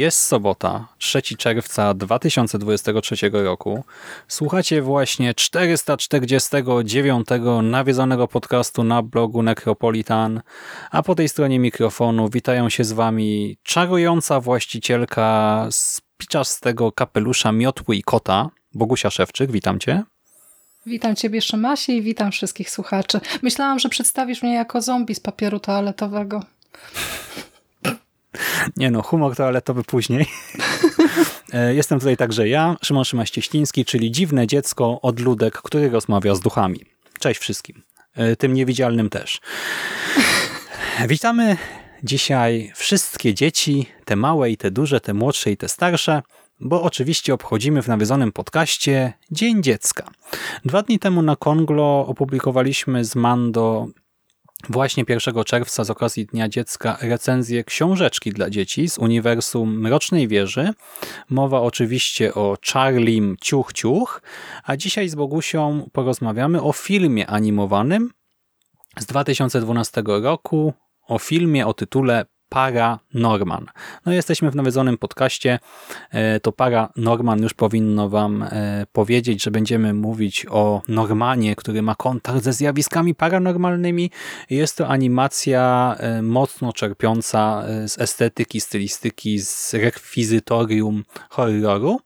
Jest sobota, 3 czerwca 2023 roku. Słuchacie właśnie 449 nawiedzonego podcastu na blogu Necropolitan, a po tej stronie mikrofonu witają się z wami czarująca właścicielka spiczastego kapelusza miotły i kota, Bogusia Szewczyk, witam cię. Witam Ciebie, Szymasie, i witam wszystkich słuchaczy. Myślałam, że przedstawisz mnie jako zombie z papieru toaletowego. Nie no, humor toaletowy później. E, jestem tutaj także ja, Szymon Szymaś-Cieśliński, czyli dziwne dziecko, odludek, który rozmawia z duchami. Cześć wszystkim. E, tym niewidzialnym też. Witamy dzisiaj wszystkie dzieci, te małe i te duże, te młodsze i te starsze, bo oczywiście obchodzimy w nawiedzonym podcaście Dzień Dziecka. Dwa dni temu na Konglo opublikowaliśmy z Mando właśnie 1 czerwca z okazji Dnia Dziecka recenzję książeczki dla dzieci z uniwersum Mrocznej Wieży. Mowa oczywiście o Charlim Ciuch Ciuch, a dzisiaj z Bogusią porozmawiamy o filmie animowanym z 2012 roku, o filmie o tytule Paranorman. No jesteśmy w nawiedzonym podcaście, e, to Paranorman już powinno wam e, powiedzieć, że będziemy mówić o Normanie, który ma kontakt ze zjawiskami paranormalnymi. Jest to animacja e, mocno czerpiąca z estetyki, stylistyki, z rekwizytorium horroru.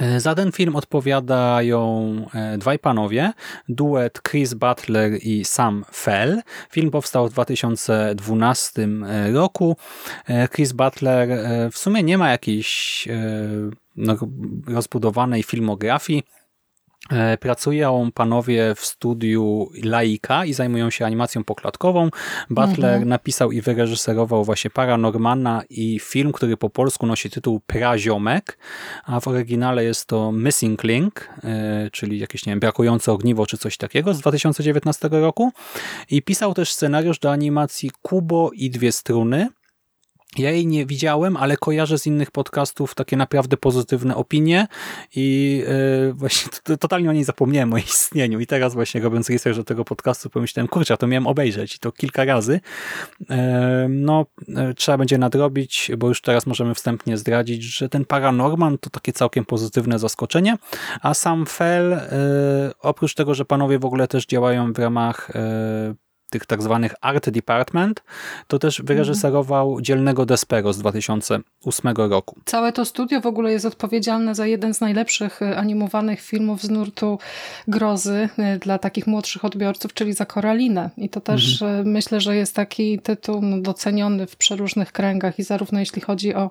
E, za ten film odpowiadają e, dwaj panowie, duet Chris Butler i Sam Fell. Film powstał w 2012 e, roku. Chris Butler w sumie nie ma jakiejś no, rozbudowanej filmografii. E, pracują panowie w studiu Laika i zajmują się animacją poklatkową. Butler mhm. napisał i wyreżyserował właśnie Paranormana i film, który po polsku nosi tytuł Praziomek, a w oryginale jest to Missing Link, e, czyli jakieś, nie wiem, brakujące ogniwo czy coś takiego z 2019 roku. I pisał też scenariusz do animacji Kubo i dwie struny, ja jej nie widziałem, ale kojarzę z innych podcastów takie naprawdę pozytywne opinie i yy, właśnie totalnie o niej zapomniałem, o jej istnieniu. I teraz właśnie robiąc research do tego podcastu pomyślałem, kurczę, to miałem obejrzeć i to kilka razy. Yy, no, yy, trzeba będzie nadrobić, bo już teraz możemy wstępnie zdradzić, że ten Paranorman to takie całkiem pozytywne zaskoczenie, a sam Fell, oprócz tego, że panowie w ogóle też działają w ramach tych tak zwanych Art Department, to też wyreżyserował Dzielnego Despero z 2008 roku. Całe to studio w ogóle jest odpowiedzialne za jeden z najlepszych e, animowanych filmów z nurtu grozy e, dla takich młodszych odbiorców, czyli za Koralinę. I to też mhm. E, myślę, że jest taki tytuł no, doceniony w przeróżnych kręgach i zarówno jeśli chodzi o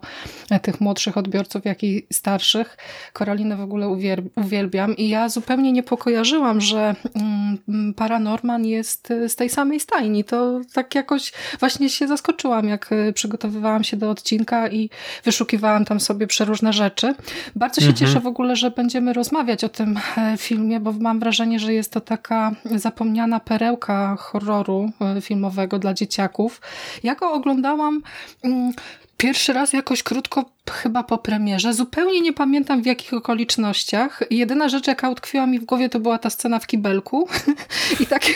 tych młodszych odbiorców, jak i starszych. Koralinę w ogóle uwielbiam i ja zupełnie nie pokojarzyłam, że mm, Paranorman jest z tej samej samej stajni. To tak jakoś właśnie się zaskoczyłam, jak e, przygotowywałam się do odcinka i wyszukiwałam tam sobie przeróżne rzeczy. Bardzo się mhm. cieszę w ogóle, że będziemy rozmawiać o tym e, filmie, bo mam wrażenie, że jest to taka zapomniana perełka horroru e, filmowego dla dzieciaków. Ja go oglądałam mm, pierwszy raz jakoś krótko chyba po premierze. Zupełnie nie pamiętam w jakich okolicznościach. Jedyna rzecz, jaka utkwiła mi w głowie, to była ta scena w kibelku. I takie,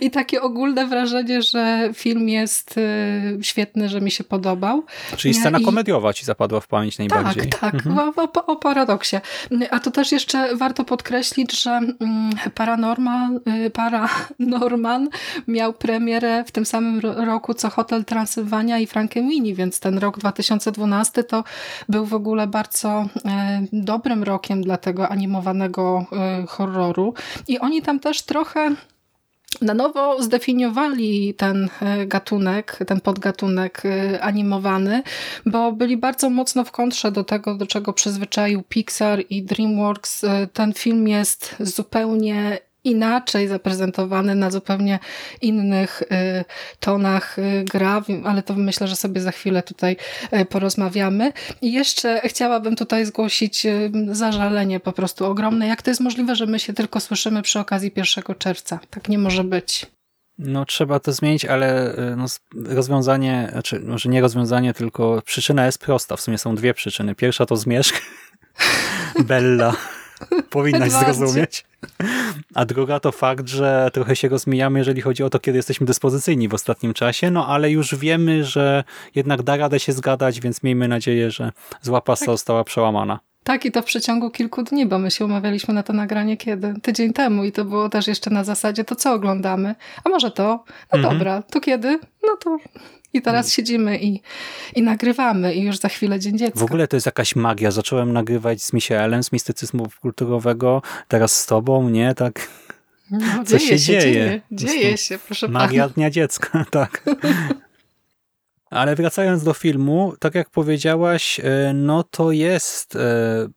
I takie ogólne wrażenie, że film jest y, świetny, że mi się podobał. Czyli scena I... komediowa ci zapadła w pamięć najbardziej. Tak, tak, mhm. o, o, paradoksie. A to też jeszcze warto podkreślić, że mm, Paranormal, y, Paranorman miał premierę w tym samym roku, co Hotel Transylwania i Frankenweenie, więc ten rok 2012 to był w ogóle bardzo e, dobrym rokiem dla tego animowanego e, horroru. I oni tam też trochę na nowo zdefiniowali ten e, gatunek, ten podgatunek animowany, bo byli bardzo mocno w kontrze do tego, do czego przyzwyczaił Pixar i DreamWorks. Ten film jest zupełnie inaczej zaprezentowany na zupełnie innych y, tonach y, gra, ale to myślę, że sobie za chwilę tutaj y, porozmawiamy. I jeszcze chciałabym tutaj zgłosić zażalenie po prostu ogromne. Jak to jest możliwe, że my się tylko słyszymy przy okazji 1 czerwca? Tak nie może być. No trzeba to zmienić, ale no, rozwiązanie, znaczy może nie rozwiązanie, tylko przyczyna jest prosta. W sumie są dwie przyczyny. Pierwsza to zmierzch. Bella powinnaś zrozumieć. A druga to fakt, że trochę się rozmijamy, jeżeli chodzi o to, kiedy jesteśmy dyspozycyjni w ostatnim czasie, no ale już wiemy, że jednak da radę się zgadać, więc miejmy nadzieję, że zła tak. została przełamana. Tak, i to w przeciągu kilku dni, bo my się umawialiśmy na to nagranie kiedy? Tydzień temu i to było też jeszcze na zasadzie, to co oglądamy? A może to? No mhm. dobra, to kiedy? No to i teraz mm. siedzimy i, i nagrywamy i już za chwilę Dzień Dziecka. W ogóle to jest jakaś magia. Zacząłem nagrywać z Michaelem, z mistycyzmu kulturowego, teraz z tobą, nie? Tak... No, Co dzieje się, się dzieje? Dzieje się, proszę magia pana. Magia Dnia Dziecka, tak. Ale wracając do filmu, tak jak powiedziałaś, e, no to jest e,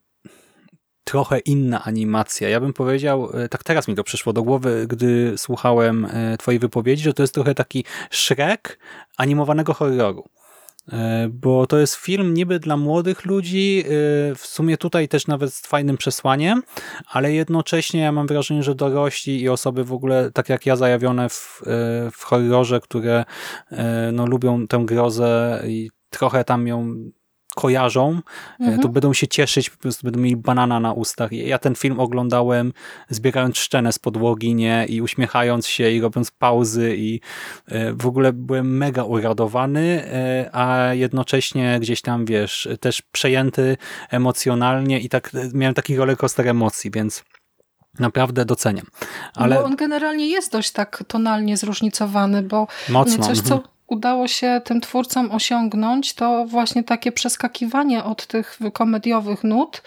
trochę inna animacja. Ja bym powiedział, e, tak teraz mi to przyszło do głowy, gdy słuchałem e, twojej wypowiedzi, że to jest trochę taki Shrek animowanego horroru. E, bo to jest film niby dla młodych ludzi, w sumie tutaj też nawet z fajnym przesłaniem, ale jednocześnie ja mam wrażenie, że dorośli i osoby w ogóle, tak jak ja, zajawione w, w horrorze, które no, lubią tę grozę i trochę tam ją kojarzą, e, mhm. to będą się cieszyć, po prostu będą mieli banana na ustach. Ja ten film oglądałem zbierając szczenę z podłogi, nie? I uśmiechając się i robiąc pauzy i e, w ogóle byłem mega uradowany, e, a jednocześnie gdzieś tam, wiesz, też przejęty emocjonalnie i tak miałem taki rollercoaster emocji, więc naprawdę doceniam. Ale... Bo on generalnie jest dość tak tonalnie zróżnicowany, bo Mocno. coś, co mhm udało się tym twórcom osiągnąć, to właśnie takie przeskakiwanie od tych komediowych nut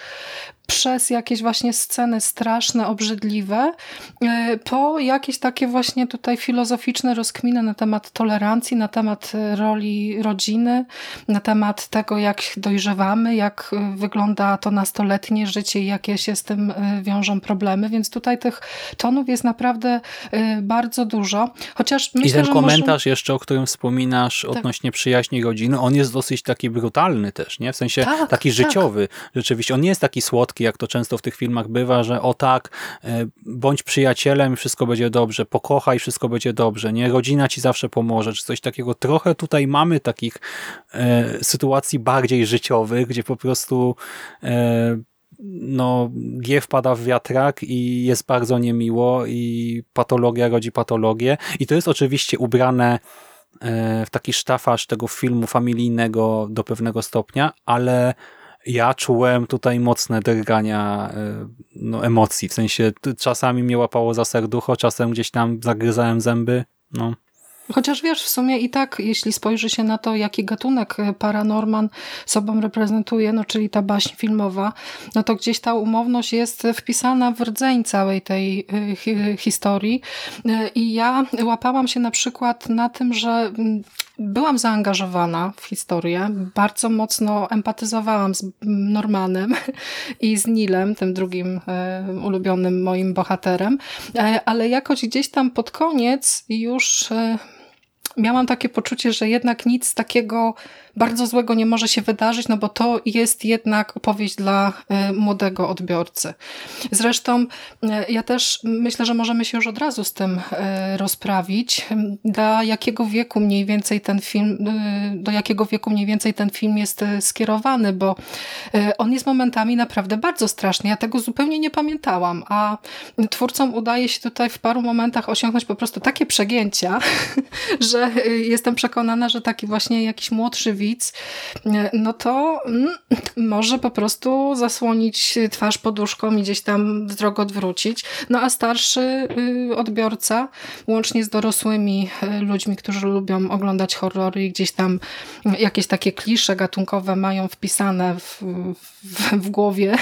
przez jakieś właśnie sceny straszne, obrzydliwe, e, po jakieś takie właśnie tutaj filozoficzne rozkminy na temat tolerancji, na temat e, roli rodziny, na temat tego, jak dojrzewamy, jak e, wygląda to nastoletnie życie i jakie się z tym wiążą problemy, więc tutaj tych tonów jest naprawdę bardzo dużo. Chociaż myślę, I ten komentarz może... jeszcze, o którym wspominasz tak. odnośnie przyjaźni rodziny, on jest dosyć taki brutalny też, nie? W sensie tak, taki tak. życiowy. Rzeczywiście, on nie jest taki słodki, jak to często w tych filmach bywa, że o tak, e, bądź przyjacielem, wszystko będzie dobrze, pokochaj, wszystko będzie dobrze, nie? Rodzina ci zawsze pomoże, czy coś takiego. Trochę tutaj mamy takich e, sytuacji bardziej życiowych, gdzie po prostu e, no, G wpada w wiatrak i jest bardzo niemiło i patologia rodzi patologię. I to jest oczywiście ubrane e, w taki sztafaż tego filmu familijnego do pewnego stopnia, ale ja czułem tutaj mocne drgania e, no, emocji, w sensie czasami mnie łapało za serducho, czasem gdzieś tam zagryzałem zęby, no. Chociaż wiesz, w sumie i tak, jeśli spojrzy się na to, jaki gatunek e, Paranorman sobą reprezentuje, no czyli ta baśń filmowa, no to gdzieś ta umowność jest wpisana w rdzeń całej tej e, historii. I ja łapałam się na przykład na tym, że mm, byłam zaangażowana w historię, bardzo mocno empatyzowałam z Normanem i z Nilem, tym drugim e, ulubionym moim bohaterem, e, ale jakoś gdzieś tam pod koniec już e, miałam takie poczucie, że jednak nic takiego bardzo złego nie może się wydarzyć, no bo to jest jednak opowieść dla młodego odbiorcy. Zresztą ja też myślę, że możemy się już od razu z tym rozprawić. Do jakiego wieku mniej więcej ten film, do jakiego wieku mniej więcej ten film jest skierowany, bo on jest momentami naprawdę bardzo straszny. Ja tego zupełnie nie pamiętałam, a twórcom udaje się tutaj w paru momentach osiągnąć po prostu takie przegięcia, że jestem przekonana, że taki właśnie jakiś młodszy widz, no to mm, może po prostu zasłonić twarz poduszką i gdzieś tam wzrok odwrócić. No a starszy y, odbiorca, łącznie z dorosłymi y, ludźmi, którzy lubią oglądać horrory i gdzieś tam jakieś takie klisze gatunkowe mają wpisane w, w, w głowie,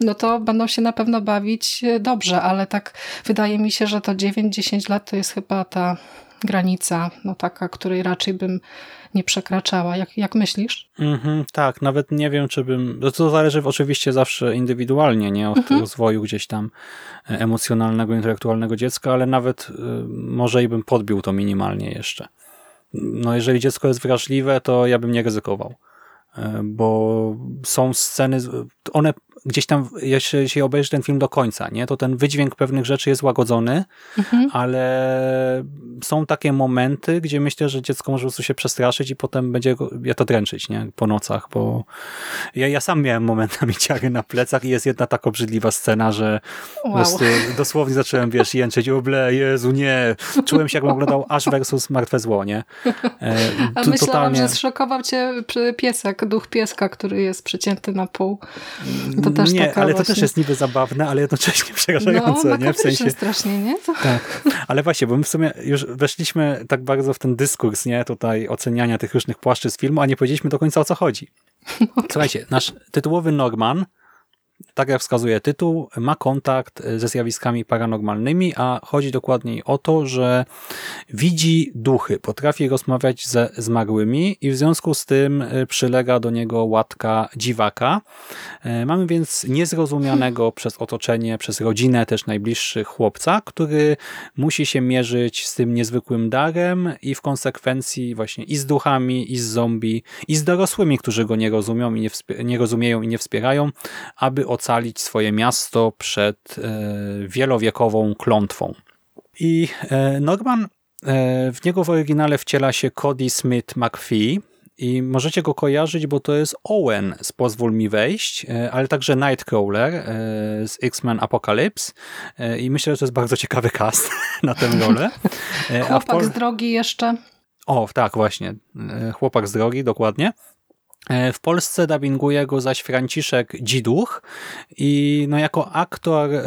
no to będą się na pewno bawić dobrze, ale tak wydaje mi się, że to 9-10 lat to jest chyba ta granica, no taka, której raczej bym nie przekraczała. Jak, jak myślisz? Mm-hmm, tak, nawet nie wiem, czy bym... No to zależy oczywiście zawsze indywidualnie, nie? Od mm-hmm. rozwoju gdzieś tam e, emocjonalnego, intelektualnego dziecka, ale nawet y, może i bym podbił to minimalnie jeszcze. No jeżeli dziecko jest wrażliwe, to ja bym nie ryzykował e, bo są sceny, one gdzieś tam, jeśli się obejrzy ten film do końca, nie, to ten wydźwięk pewnych rzeczy jest łagodzony, mhm. ale są takie momenty, gdzie myślę, że dziecko może po prostu się przestraszyć i potem będzie ja to dręczyć, nie, po nocach, bo ja, ja sam miałem momentami ciary na plecach i jest jedna tak obrzydliwa scena, że wow. po prostu dosłownie zacząłem, wiesz, jęczeć, oble, Jezu, nie, czułem się, jakbym oglądał Ash versus Martwe Zło, nie. E, A myślałam, totalnie... że zszokował cię piesek, duch pieska, który jest przecięty na pół. To też nie, taka ale właśnie... to też jest niby zabawne, ale jednocześnie przerażające, no, nie? W sensie strasznie, nie? To... Tak. Ale właśnie, bo my w sumie już weszliśmy tak bardzo w ten dyskurs, nie? Tutaj oceniania tych różnych płaszczyzn filmu, a nie powiedzieliśmy do końca o co chodzi. Słuchajcie, nasz tytułowy Norman tak jak wskazuje tytuł, ma kontakt ze zjawiskami paranormalnymi, a chodzi dokładniej o to, że widzi duchy, potrafi rozmawiać ze zmarłymi i w związku z tym y, przylega do niego łatka dziwaka. Y, mamy więc niezrozumianego przez otoczenie, przez rodzinę też najbliższych chłopca, który musi się mierzyć z tym niezwykłym darem i w konsekwencji właśnie i z duchami, i z zombie, i z dorosłymi, którzy go nie rozumią i nie, nie rozumieją i nie wspierają, aby ocalić swoje miasto przed e, wielowiekową klątwą. I e, Norman, e, w niego w oryginale wciela się Cody Smith McPhee, i możecie go kojarzyć, bo to jest Owen z Pozwól mi wejść, ale także Nightcrawler z X-Men Apocalypse i myślę, że to jest bardzo ciekawy cast na tę rolę. Chłopak z drogi jeszcze. O, tak, właśnie. Chłopak z drogi, dokładnie. E, w Polsce dubbinguje go zaś Franciszek Dziduch i no jako aktor e,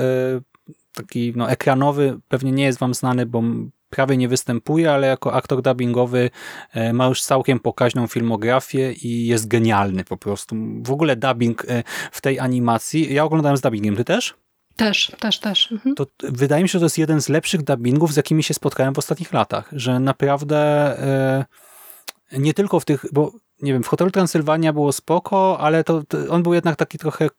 taki no ekranowy pewnie nie jest wam znany, bo prawie nie występuje, ale jako aktor dubbingowy e, ma już całkiem pokaźną filmografię i jest genialny po prostu. W ogóle dubbing w tej animacji, ja oglądałem z dubbingiem, ty też? Też, też, też. Mhm. To wydaje mi się, że to jest jeden z lepszych dubbingów, z jakimi się spotkałem w ostatnich latach, że naprawdę nie tylko w tych, bo nie wiem, w Hotelu Transylwania było spoko, ale to, to on był jednak taki trochę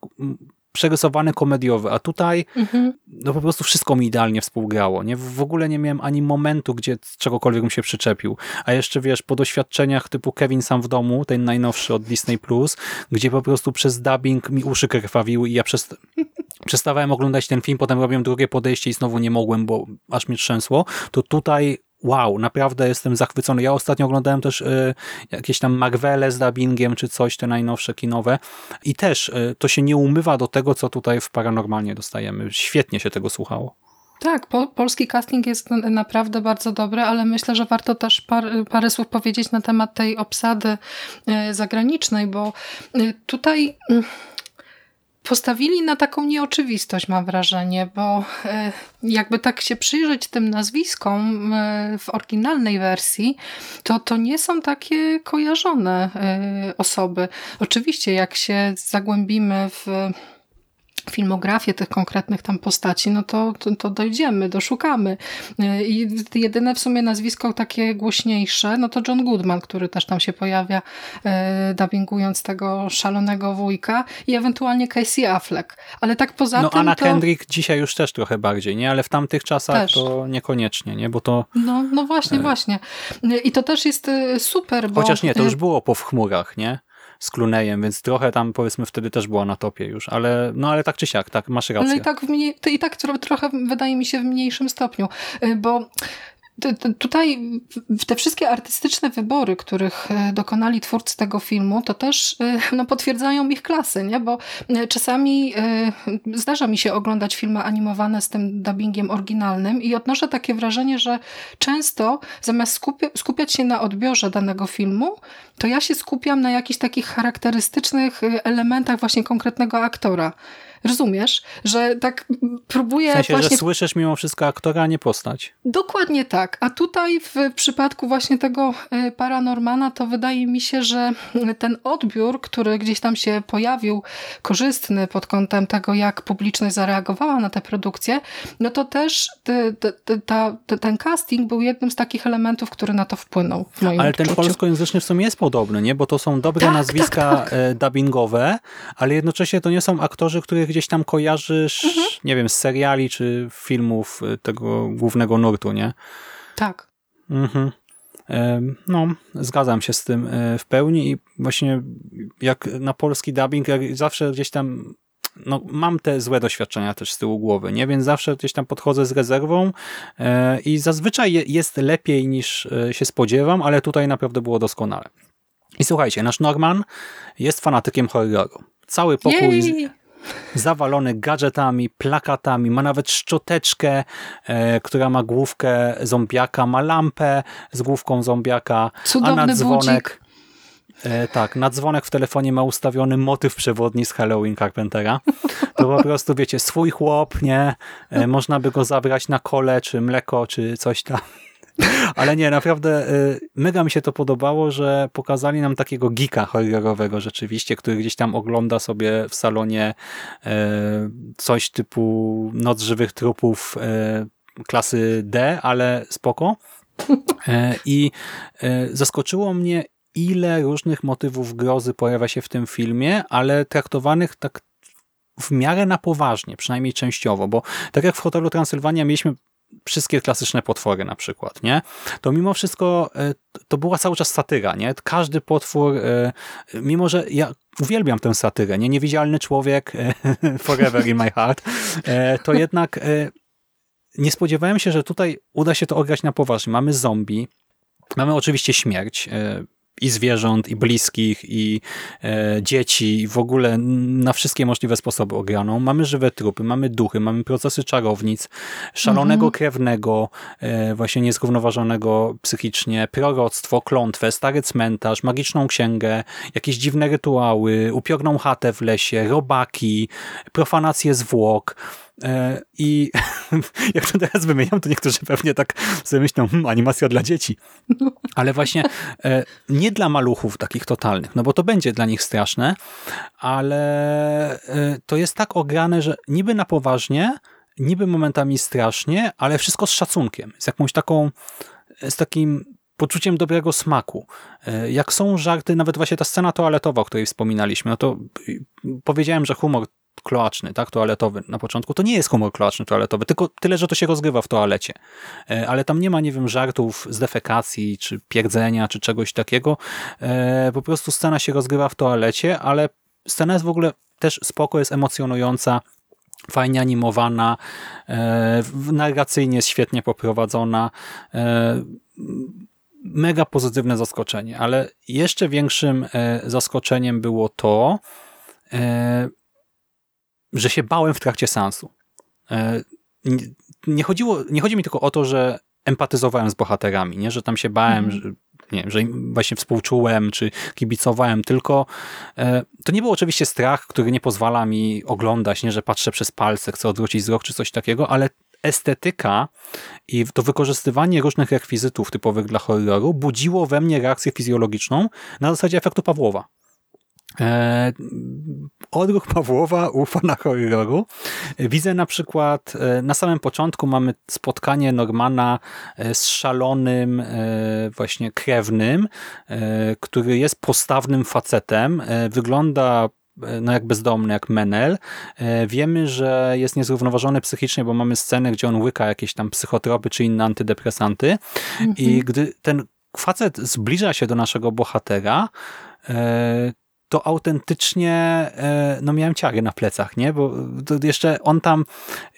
przerysowany komediowy, a tutaj mhm. no po prostu wszystko mi idealnie współgrało. Nie? W ogóle nie miałem ani momentu, gdzie czegokolwiek bym się przyczepił. A jeszcze wiesz, po doświadczeniach typu Kevin sam w domu, ten najnowszy od Disney+, Plus, gdzie po prostu przez dubbing mi uszy krwawiły i ja przez... przestawałem oglądać ten film, potem robiłem drugie podejście i znowu nie mogłem, bo aż mnie trzęsło, to tutaj wow, naprawdę jestem zachwycony. Ja ostatnio oglądałem też y, jakieś tam Marvele z dubbingiem, czy coś, te najnowsze kinowe i też y, to się nie umywa do tego, co tutaj w Paranormalnie dostajemy. Świetnie się tego słuchało. Tak, po, polski casting jest naprawdę bardzo dobry, ale myślę, że warto też par, parę słów powiedzieć na temat tej obsady y, zagranicznej, bo tutaj postawili na taką nieoczywistość, mam wrażenie, bo e, jakby tak się przyjrzeć tym nazwiskom e, w oryginalnej wersji, to to nie są takie kojarzone e, osoby. Oczywiście, jak się zagłębimy w filmografię tych konkretnych tam postaci, no to, to, to, dojdziemy, doszukamy. I jedyne w sumie nazwisko takie głośniejsze, no to John Goodman, który też tam się pojawia, e, dubbingując tego szalonego wujka i ewentualnie Casey Affleck. Ale tak poza no, tym Anna to... Kendrick dzisiaj już też trochę bardziej, nie? Ale w tamtych czasach też. to niekoniecznie, nie? Bo to... No, no właśnie, e... właśnie. I to też jest e, super, bo... Chociaż nie, to już było po w chmurach, nie? Z Cluneyem, więc trochę tam powiedzmy wtedy też była na topie już, ale no ale tak czy siak, tak, masz rację. Ale i tak, w mniej, i tak trochę wydaje mi się w mniejszym stopniu, y, bo Tutaj te wszystkie artystyczne wybory, których e, dokonali twórcy tego filmu, to też e, no, potwierdzają ich klasy, nie? bo e, czasami zdarza mi się oglądać filmy animowane z tym dubbingiem oryginalnym i odnoszę takie wrażenie, że często zamiast skupia skupiać się na odbiorze danego filmu, to ja się skupiam na jakichś takich charakterystycznych elementach właśnie konkretnego aktora. Rozumiesz? Że tak próbuję w sensie, właśnie... że słyszysz mimo wszystko aktora, a nie postać. Dokładnie tak. A tutaj w przypadku właśnie tego e, Paranormana to wydaje mi się, że ten odbiór, który gdzieś tam się pojawił, korzystny pod kątem tego, jak publiczność zareagowała na tę produkcję, no to też te, te, ta, ten casting był jednym z takich elementów, który na to wpłynął w moim Ale odczuciu. ten polskojęzyczny w sumie jest podobny, nie? Bo to są dobre tak, nazwiska tak, tak. E, dubbingowe, ale jednocześnie to nie są aktorzy, których gdzieś tam kojarzysz, mhm. nie wiem, z seriali czy filmów y, tego głównego nurtu, nie? Tak. Mhm. No, zgadzam się z tym y, w pełni i właśnie jak na polski dubbing, jak zawsze gdzieś tam no, mam te złe doświadczenia też z tyłu głowy, nie? Więc zawsze gdzieś tam podchodzę z rezerwą y, i zazwyczaj jest lepiej niż się spodziewam, ale tutaj naprawdę było doskonale. I słuchajcie, nasz Norman jest fanatykiem horroru. Cały pokój Jej zawalony gadżetami, plakatami, ma nawet szczoteczkę, e, która ma główkę zombiaka, ma lampę z główką zombiaka, Cudowny a na dzwonek... E, tak, na dzwonek w telefonie ma ustawiony motyw przewodni z Halloween Carpentera. To po prostu, wiecie, swój chłop, nie? E, można by go zabrać na kole, czy mleko, czy coś tam. Ale nie, naprawdę y, mega mi się to podobało, że pokazali nam takiego geeka horrorowego rzeczywiście, który gdzieś tam ogląda sobie w salonie y, coś typu Noc Żywych Trupów y, klasy D, ale spoko. I zaskoczyło mnie, ile różnych motywów grozy pojawia się w tym filmie, ale traktowanych tak w miarę na poważnie, przynajmniej częściowo, bo tak jak w Hotelu Transylwania mieliśmy wszystkie klasyczne potwory na przykład, nie? To mimo wszystko e, to była cały czas satyra, nie? Każdy potwór, e, mimo że ja uwielbiam tę satyrę, nie? Niewidzialny człowiek e, forever in my heart, to jednak nie spodziewałem się, że tutaj uda się to ograć na poważnie. Mamy zombie, mamy oczywiście śmierć, i zwierząt, i bliskich, i e, dzieci, i w ogóle na wszystkie możliwe sposoby ograną. Mamy żywe trupy, mamy duchy, mamy procesy czarownic, szalonego mhm. krewnego, e, właśnie niezrównoważonego psychicznie, proroctwo, klątwę, stary cmentarz, magiczną księgę, jakieś dziwne rytuały, upiorną chatę w lesie, robaki, profanację zwłok, I jak to teraz wymieniam, to niektórzy pewnie tak sobie myślą, hmm, animacja dla dzieci. Ale właśnie e, nie dla maluchów takich totalnych, no bo to będzie dla nich straszne, ale e, to jest tak ograne, że niby na poważnie, niby momentami strasznie, ale wszystko z szacunkiem, z jakąś taką, z takim poczuciem dobrego smaku. Jak są żarty, nawet właśnie ta scena toaletowa, o której wspominaliśmy, no to powiedziałem, że humor kloaczny, tak, toaletowy na początku, to nie jest humor kloaczny toaletowy, tylko tyle, że to się rozgrywa w toalecie. E, ale tam nie ma, nie wiem, żartów z defekacji, czy pierdzenia, czy czegoś takiego. E, po prostu scena się rozgrywa w toalecie, ale scena jest w ogóle też spoko, jest emocjonująca, fajnie animowana, e, narracyjnie jest świetnie poprowadzona. Mega pozytywne zaskoczenie, ale jeszcze większym zaskoczeniem było to, że się bałem w trakcie seansu. E, nie, chodziło, nie chodzi mi tylko o to, że empatyzowałem z bohaterami, nie? że tam się bałem, mm. że, nie, że właśnie współczułem, czy kibicowałem, tylko e, to nie był oczywiście strach, który nie pozwala mi oglądać, nie, że patrzę przez palce, chcę odwrócić wzrok, czy coś takiego, ale estetyka i to wykorzystywanie różnych rekwizytów typowych dla horroru budziło we mnie reakcję fizjologiczną na zasadzie efektu Pawłowa. E, odruch Pawłowa u fana horroru. Widzę na przykład, e, na samym początku mamy spotkanie Normana e, z szalonym właśnie krewnym, który jest postawnym facetem. Wygląda no jak bezdomny, jak Menel. Wiemy, że jest niezrównoważony psychicznie, bo mamy scenę, gdzie on łyka jakieś tam psychotropy czy inne antydepresanty. Mhm. I gdy ten facet zbliża się do naszego bohatera, to autentycznie e, no miałem ciary na plecach, nie? Bo jeszcze on tam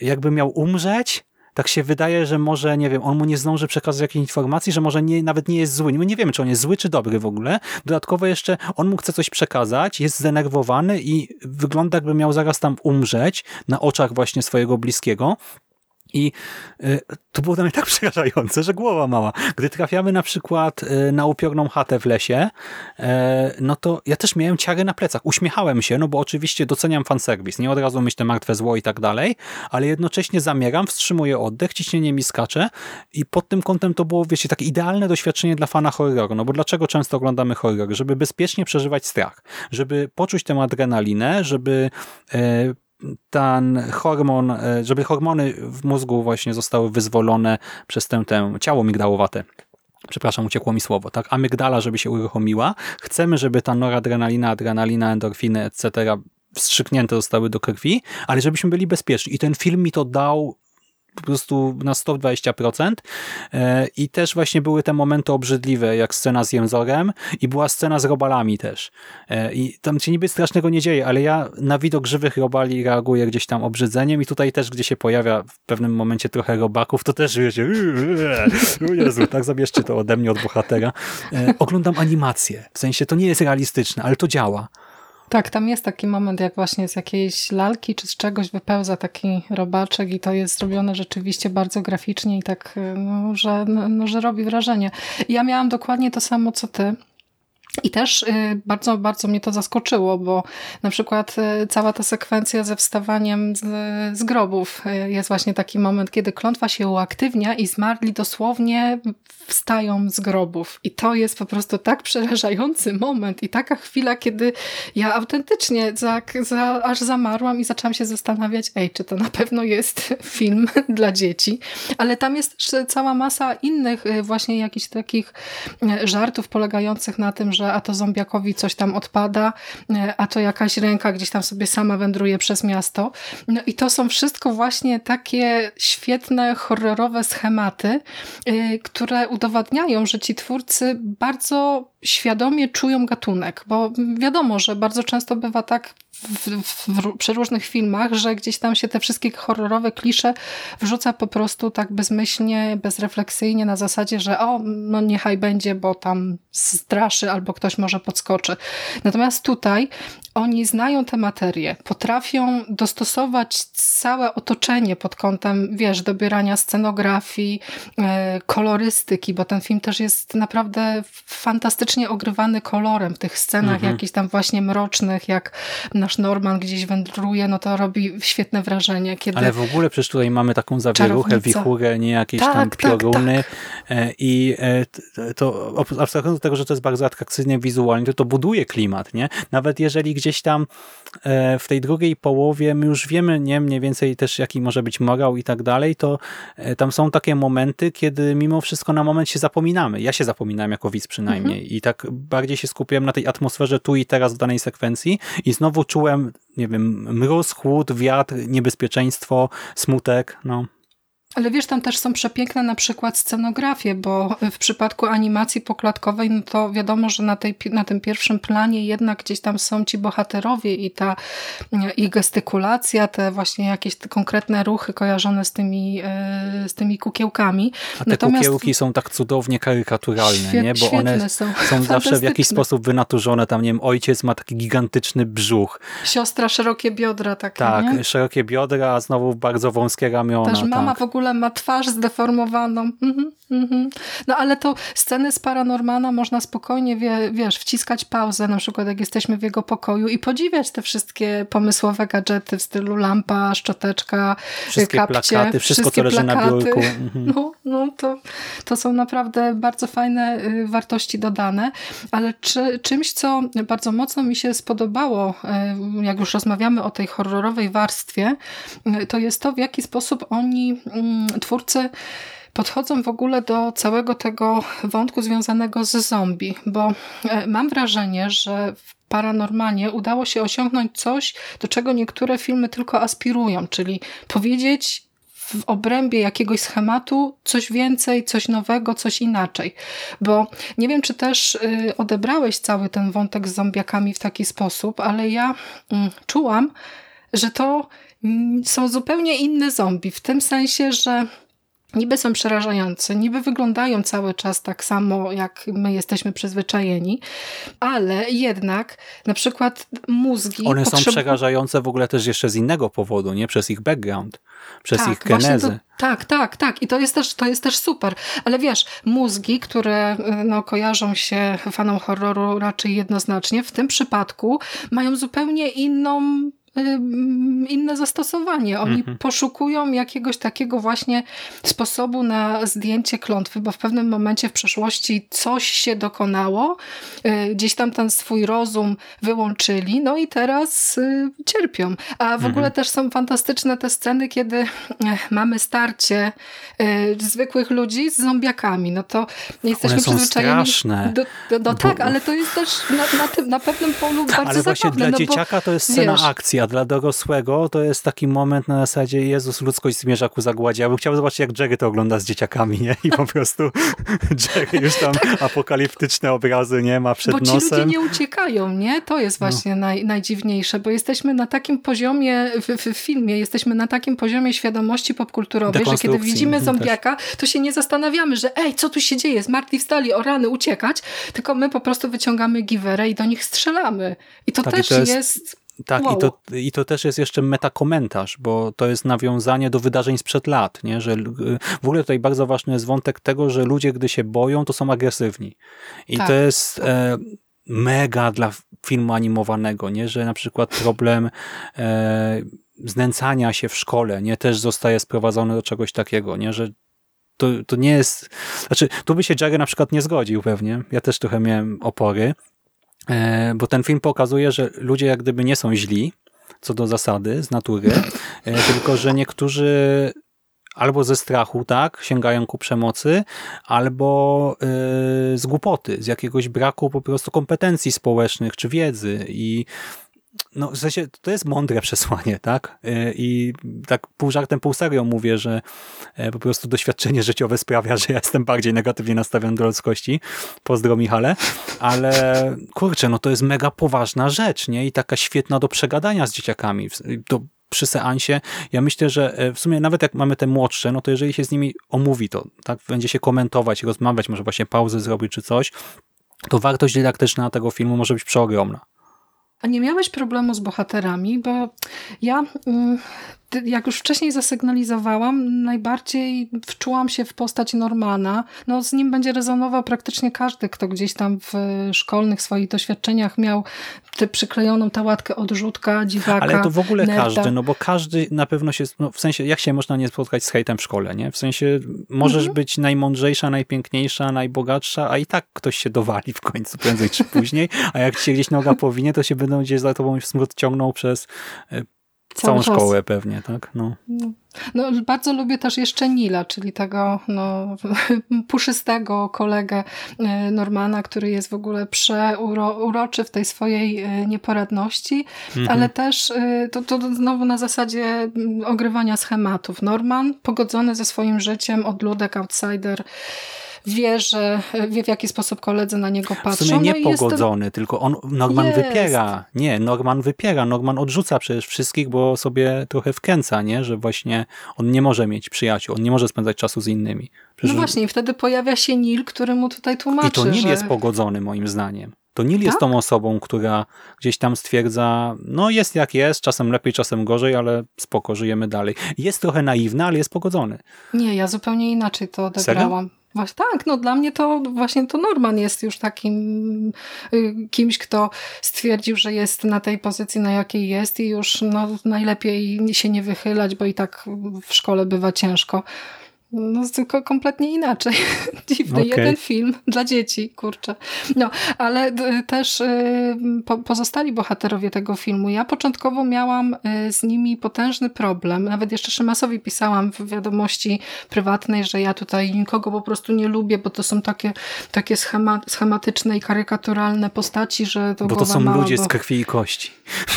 jakby miał umrzeć, tak się wydaje, że może, nie wiem, on mu nie zdąży przekazać jakiejś informacji, że może nie, nawet nie jest zły. My nie wiemy, czy on jest zły, czy dobry w ogóle. Dodatkowo jeszcze on mu chce coś przekazać, jest zdenerwowany i wygląda jakby miał zaraz tam umrzeć na oczach właśnie swojego bliskiego. I y, to było dla mnie tak przerażające, że głowa mała. Gdy trafiamy na przykład y, na upiorną chatę w lesie, y, no to ja też miałem ciary na plecach. Uśmiechałem się, no bo oczywiście doceniam fanserwis. Nie od razu myślę martwe zło i tak dalej, ale jednocześnie zamieram, wstrzymuję oddech, ciśnienie mi skacze i pod tym kątem to było, wiecie, takie idealne doświadczenie dla fana horroru. No bo dlaczego często oglądamy horror? Żeby bezpiecznie przeżywać strach, żeby poczuć tę adrenalinę, żeby ten hormon, e, żeby hormony w mózgu właśnie zostały wyzwolone przez tę, tę ciało migdałowate. Przepraszam, uciekło mi słowo, tak? Amygdala, żeby się uruchomiła. Chcemy, żeby ta noradrenalina, adrenalina, endorfiny, etc. wstrzyknięte zostały do krwi, ale żebyśmy byli bezpieczni. I ten film mi to dał po prostu na 120% e, i też właśnie były te momenty obrzydliwe, jak scena z Jemzorem i była scena z robalami też. E, I tam się niby strasznego nie dzieje, ale ja na widok żywych robali reaguję gdzieś tam obrzydzeniem i tutaj też, gdzie się pojawia w pewnym momencie trochę robaków, to też wiecie, Jezu, tak zabierzcie to ode mnie, od bohatera. E, oglądam animację, w sensie to nie jest realistyczne, ale to działa. Tak, tam jest taki moment, jak właśnie z jakiejś lalki czy z czegoś wypełza taki robaczek i to jest zrobione rzeczywiście bardzo graficznie i tak, no, że, no, że robi wrażenie. Ja miałam dokładnie to samo, co ty. I też y, bardzo, bardzo mnie to zaskoczyło, bo na przykład y, cała ta sekwencja ze wstawaniem z, z grobów y, jest właśnie taki moment, kiedy klątwa się uaktywnia i zmarli dosłownie wstają z grobów. I to jest po prostu tak przerażający moment i taka chwila, kiedy ja autentycznie za, za, aż zamarłam i zaczęłam się zastanawiać, ej, czy to na pewno jest film dla dzieci. Ale tam jest cała masa innych właśnie jakichś takich żartów polegających na tym, że że a to zombiakowi coś tam odpada, e, a to jakaś ręka gdzieś tam sobie sama wędruje przez miasto. No i to są wszystko właśnie takie świetne, horrorowe schematy, e, które udowadniają, że ci twórcy bardzo świadomie czują gatunek, bo wiadomo, że bardzo często bywa tak w, w, przy różnych filmach, że gdzieś tam się te wszystkie horrorowe klisze wrzuca po prostu tak bezmyślnie, bezrefleksyjnie na zasadzie, że o, no niechaj będzie, bo tam straszy albo ktoś może podskoczy. Natomiast tutaj oni znają tę materię, potrafią dostosować całe otoczenie pod kątem, wiesz, dobierania scenografii, e, kolorystyki, bo ten film też jest naprawdę fantastycznie ogrywany kolorem w tych scenach mhm. jakichś tam właśnie mrocznych, jak nasz Norman gdzieś wędruje, no to robi świetne wrażenie. Kiedy Ale w ogóle przecież tutaj mamy taką zawieruchę, wichurę, nie jakieś tak, tam tak, pioruny tak, tak. i e, to abstrahując od tego, że to jest bardzo atrakcyjnie wizualnie, to to buduje klimat, nie? Nawet jeżeli gdzieś tam e, w tej drugiej połowie my już wiemy nie mniej więcej też jaki może być morał i tak dalej, to e, tam są takie momenty, kiedy mimo wszystko na moment się zapominamy. Ja się zapominałem jako widz przynajmniej mhm. i tak bardziej się skupiłem na tej atmosferze tu i teraz w danej sekwencji i znowu czułem, nie wiem, mróz, chłód, wiatr, niebezpieczeństwo, smutek, no. Ale wiesz, tam też są przepiękne na przykład scenografie, bo w przypadku animacji poklatkowej, no to wiadomo, że na, tej, na tym pierwszym planie jednak gdzieś tam są ci bohaterowie i ta ich gestykulacja, te właśnie jakieś te konkretne ruchy kojarzone z tymi, e, z tymi kukiełkami. A te Natomiast... kukiełki są tak cudownie karykaturalne, Świet, nie? Bo one są, są zawsze w jakiś sposób wynaturzone. Tam, nie wiem, ojciec ma taki gigantyczny brzuch. Siostra szerokie biodra takie, Tak, nie? szerokie biodra, a znowu bardzo wąskie ramiona. Też mama tak. w ogóle ogóle ma twarz zdeformowaną. Mhm, mhm. No ale to sceny z Paranormana można spokojnie, wie, wiesz, wciskać pauzę, na przykład jak jesteśmy w jego pokoju i podziwiać te wszystkie pomysłowe gadżety w stylu lampa, szczoteczka, wszystkie kapcie. plakaty, wszystko wszystkie co leży plakaty. na biurku. Mhm. No, no to, to są naprawdę bardzo fajne y, wartości dodane, ale czy, czymś, co bardzo mocno mi się spodobało, y, jak już rozmawiamy o tej horrorowej warstwie, y, to jest to, w jaki sposób oni, mm, twórcy, podchodzą w ogóle do całego tego wątku związanego z zombie, bo e, mam wrażenie, że w paranormalnie udało się osiągnąć coś, do czego niektóre filmy tylko aspirują, czyli powiedzieć w obrębie jakiegoś schematu coś więcej, coś nowego, coś inaczej. Bo nie wiem, czy też y, odebrałeś cały ten wątek z zombiakami w taki sposób, ale ja mm, czułam, że to mm, są zupełnie inne zombie, w tym sensie, że niby są przerażające, niby wyglądają cały czas tak samo, jak my jesteśmy przyzwyczajeni, ale jednak na przykład mózgi... One są przerażające w ogóle też jeszcze z innego powodu, nie? Przez ich background, przez ich Tak, właśnie genezę. To, tak, tak, tak. I to jest, też, to jest też super. Ale wiesz, mózgi, które y, no, kojarzą się fanom horroru raczej jednoznacznie, w tym przypadku mają zupełnie inną inne zastosowanie. Oni Mhm. poszukują jakiegoś takiego właśnie sposobu na zdjęcie klątwy, bo w pewnym momencie w przeszłości coś się dokonało, y, gdzieś tam ten swój rozum wyłączyli, no i teraz y, cierpią. A w Mhm. ogóle też są fantastyczne te sceny, kiedy eh, mamy starcie y, zwykłych ludzi z zombiakami. No to jesteśmy One są przyzwyczajeni straszne. do, do, do, Bo- tak, ale to jest też na, na, tym, na pewnym polu bardzo Ale właśnie zabawne. dla no bo- dzieciaka to jest scena wiesz- akcji, a dla dorosłego to jest taki moment na zasadzie Jezus, ludzkość zmierza ku zagładzie. Ja bym chciał zobaczyć, jak Jerry to ogląda z dzieciakami, nie? I po prostu Jerry już tam apokaliptyczne obrazy, nie? Ma przed Bo ci nosem. ludzie nie uciekają, nie? To jest właśnie naj, najdziwniejsze, bo jesteśmy na takim poziomie, w, w filmie, jesteśmy na takim poziomie świadomości popkulturowej, że kiedy widzimy mhm, zombiaka, to się nie zastanawiamy, że ej, co tu się dzieje, zmartwychwstali, o rany, uciekać, tylko my po prostu wyciągamy giwerę i do nich strzelamy. I to Tak, i też to jest- jest... Tak, Wow. i, to, i to też jest jeszcze metakomentarz, bo to jest nawiązanie do wydarzeń sprzed lat, nie? że y, w ogóle tutaj bardzo ważny jest wątek tego, że ludzie, gdy się boją, to są agresywni. I Tak. to jest e, mega dla filmu animowanego, nie? że na przykład problem e, znęcania się w szkole nie też zostaje sprowadzony do czegoś takiego, nie? że to, to nie jest... Znaczy, tu by się Jerry na przykład nie zgodził pewnie. Ja też trochę miałem opory, bo ten film pokazuje, że ludzie jak gdyby nie są źli, co do zasady, z natury, e, tylko że niektórzy albo ze strachu, tak, sięgają ku przemocy, albo e, z głupoty, z jakiegoś braku po prostu kompetencji społecznych czy wiedzy. I no, w sensie, to jest mądre przesłanie, tak? E, I tak pół żartem, pół serią mówię, że e, po prostu doświadczenie życiowe sprawia, że ja jestem bardziej negatywnie nastawiony do ludzkości. Pozdro Michale. Ale kurczę, no to jest mega poważna rzecz, nie? I taka świetna do przegadania z dzieciakami. To przy seansie, ja myślę, że e, w sumie nawet jak mamy te młodsze, no to jeżeli się z nimi omówi to, tak, będzie się komentować, rozmawiać, może właśnie pauzę zrobić czy coś, to wartość dydaktyczna tego filmu może być przeogromna. A nie miałeś problemu z bohaterami, bo ja, mm, jak już wcześniej zasygnalizowałam, najbardziej wczułam się w postać Normana. No, z nim będzie rezonował praktycznie każdy, kto gdzieś tam w szkolnych swoich doświadczeniach miał tę przyklejoną tałatkę odrzutka, dziwaka, Ale to w ogóle nerda. każdy, no bo każdy na pewno się, no w sensie, jak się można nie spotkać z hejtem w szkole, nie? W sensie, możesz Mhm. być najmądrzejsza, najpiękniejsza, najbogatsza, a i tak ktoś się dowali w końcu, prędzej czy później, a jak ci się gdzieś noga powinie, to się będą gdzieś za tobą w smród ciągnął przez e, całą czas. szkołę pewnie, tak? No. No, bardzo lubię też jeszcze Nila, czyli tego no, puszystego kolegę e, Normana, który jest w ogóle przeuroczy w tej swojej e, nieporadności, Mhm. ale też e, to, to znowu na zasadzie mm, ogrywania schematów. Norman, pogodzony ze swoim życiem, odludek, outsider, wie, że wie w jaki sposób koledzy na niego W patrzą. sumie nie no i jest pogodzony, tylko on, Norman Jest. wypiera. Nie, Norman wypiera. Norman odrzuca przecież wszystkich, bo sobie trochę wkręca, nie? Że właśnie on nie może mieć przyjaciół, on nie może spędzać czasu z innymi. No Przecież właśnie, i wtedy pojawia się Nil, który mu tutaj tłumaczy, I to nie że... jest pogodzony moim zdaniem. To jest Tak? tą osobą, która gdzieś tam stwierdza, no jest jak jest, czasem lepiej, czasem gorzej, ale spoko, żyjemy dalej. Jest trochę naiwny, ale jest pogodzony. Nie, ja zupełnie inaczej to odegrałam. Właśnie, tak, no dla mnie to właśnie to Norman jest już takim y, kimś, kto stwierdził, że jest na tej pozycji, na jakiej jest i już no, najlepiej się nie wychylać, bo i tak w szkole bywa ciężko. No tylko kompletnie inaczej. Dziwny Okej. jeden film dla dzieci, kurczę. No, ale y, też y, po, pozostali bohaterowie tego filmu. Ja początkowo miałam y, z nimi potężny problem. Nawet jeszcze Szymasowi pisałam w wiadomości prywatnej, że ja tutaj nikogo po prostu nie lubię, bo to są takie, takie schema, schematyczne i karykaturalne postaci, że to Bo to są mała, ludzie bo... z krwi i kości.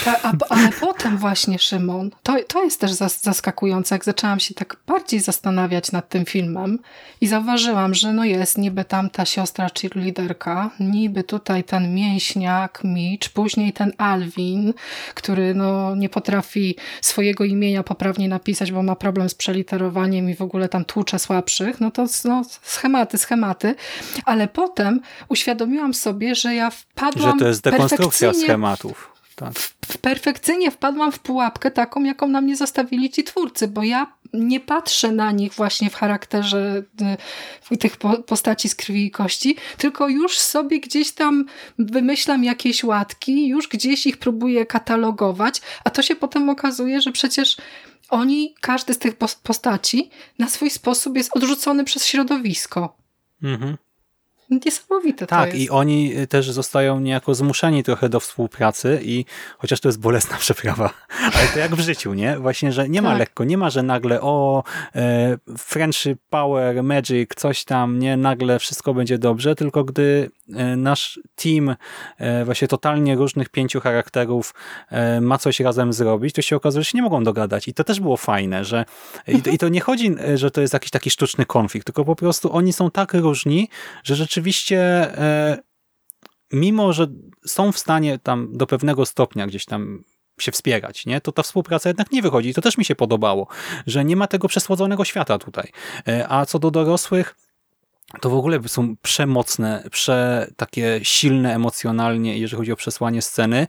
Ta, a, ale potem właśnie, Szymon, to, to jest też zas- zaskakujące, jak zaczęłam się tak bardziej zastanawiać nad tym filmem i zauważyłam, że no jest niby tam ta siostra cheerleaderka, niby tutaj ten mięśniak Mitch, później ten Alvin, który no nie potrafi swojego imienia poprawnie napisać, bo ma problem z przeliterowaniem i w ogóle tam tłucze słabszych, no to no, schematy, schematy, ale potem uświadomiłam sobie, że ja Że wpadłam to jest dekonstrukcja schematów. Tak. perfekcyjnie wpadłam w pułapkę taką, jaką na mnie zostawili ci twórcy, bo ja nie patrzę na nich właśnie w charakterze y, tych po- postaci z krwi i kości, tylko już sobie gdzieś tam wymyślam jakieś łatki, już gdzieś ich próbuję katalogować, a to się potem okazuje, że przecież oni, każdy z tych pos- postaci na swój sposób jest odrzucony przez środowisko. Mhm. Niesamowite to Tak, i oni y, też zostają niejako zmuszeni trochę do współpracy i chociaż to jest bolesna przeprawa, ale to jak w życiu, nie? Właśnie, że nie ma Tak. lekko, nie ma, że nagle o, e, friendship, power, magic, coś tam, nie? Nagle wszystko będzie dobrze, tylko gdy e, nasz team e, właśnie totalnie różnych pięciu charakterów e, ma coś razem zrobić, to się okazuje, że się nie mogą dogadać. I to też było fajne, że i to, i to nie chodzi, e, że to jest jakiś taki sztuczny konflikt, tylko po prostu oni są tak różni, że rzeczywiście e, mimo, że są w stanie tam do pewnego stopnia gdzieś tam się wspierać, nie? to ta współpraca jednak nie wychodzi. I to też mi się podobało, że nie ma tego przesłodzonego świata tutaj. E, A co do dorosłych, to w ogóle są przemocne, prze takie silne emocjonalnie, jeżeli chodzi o przesłanie sceny,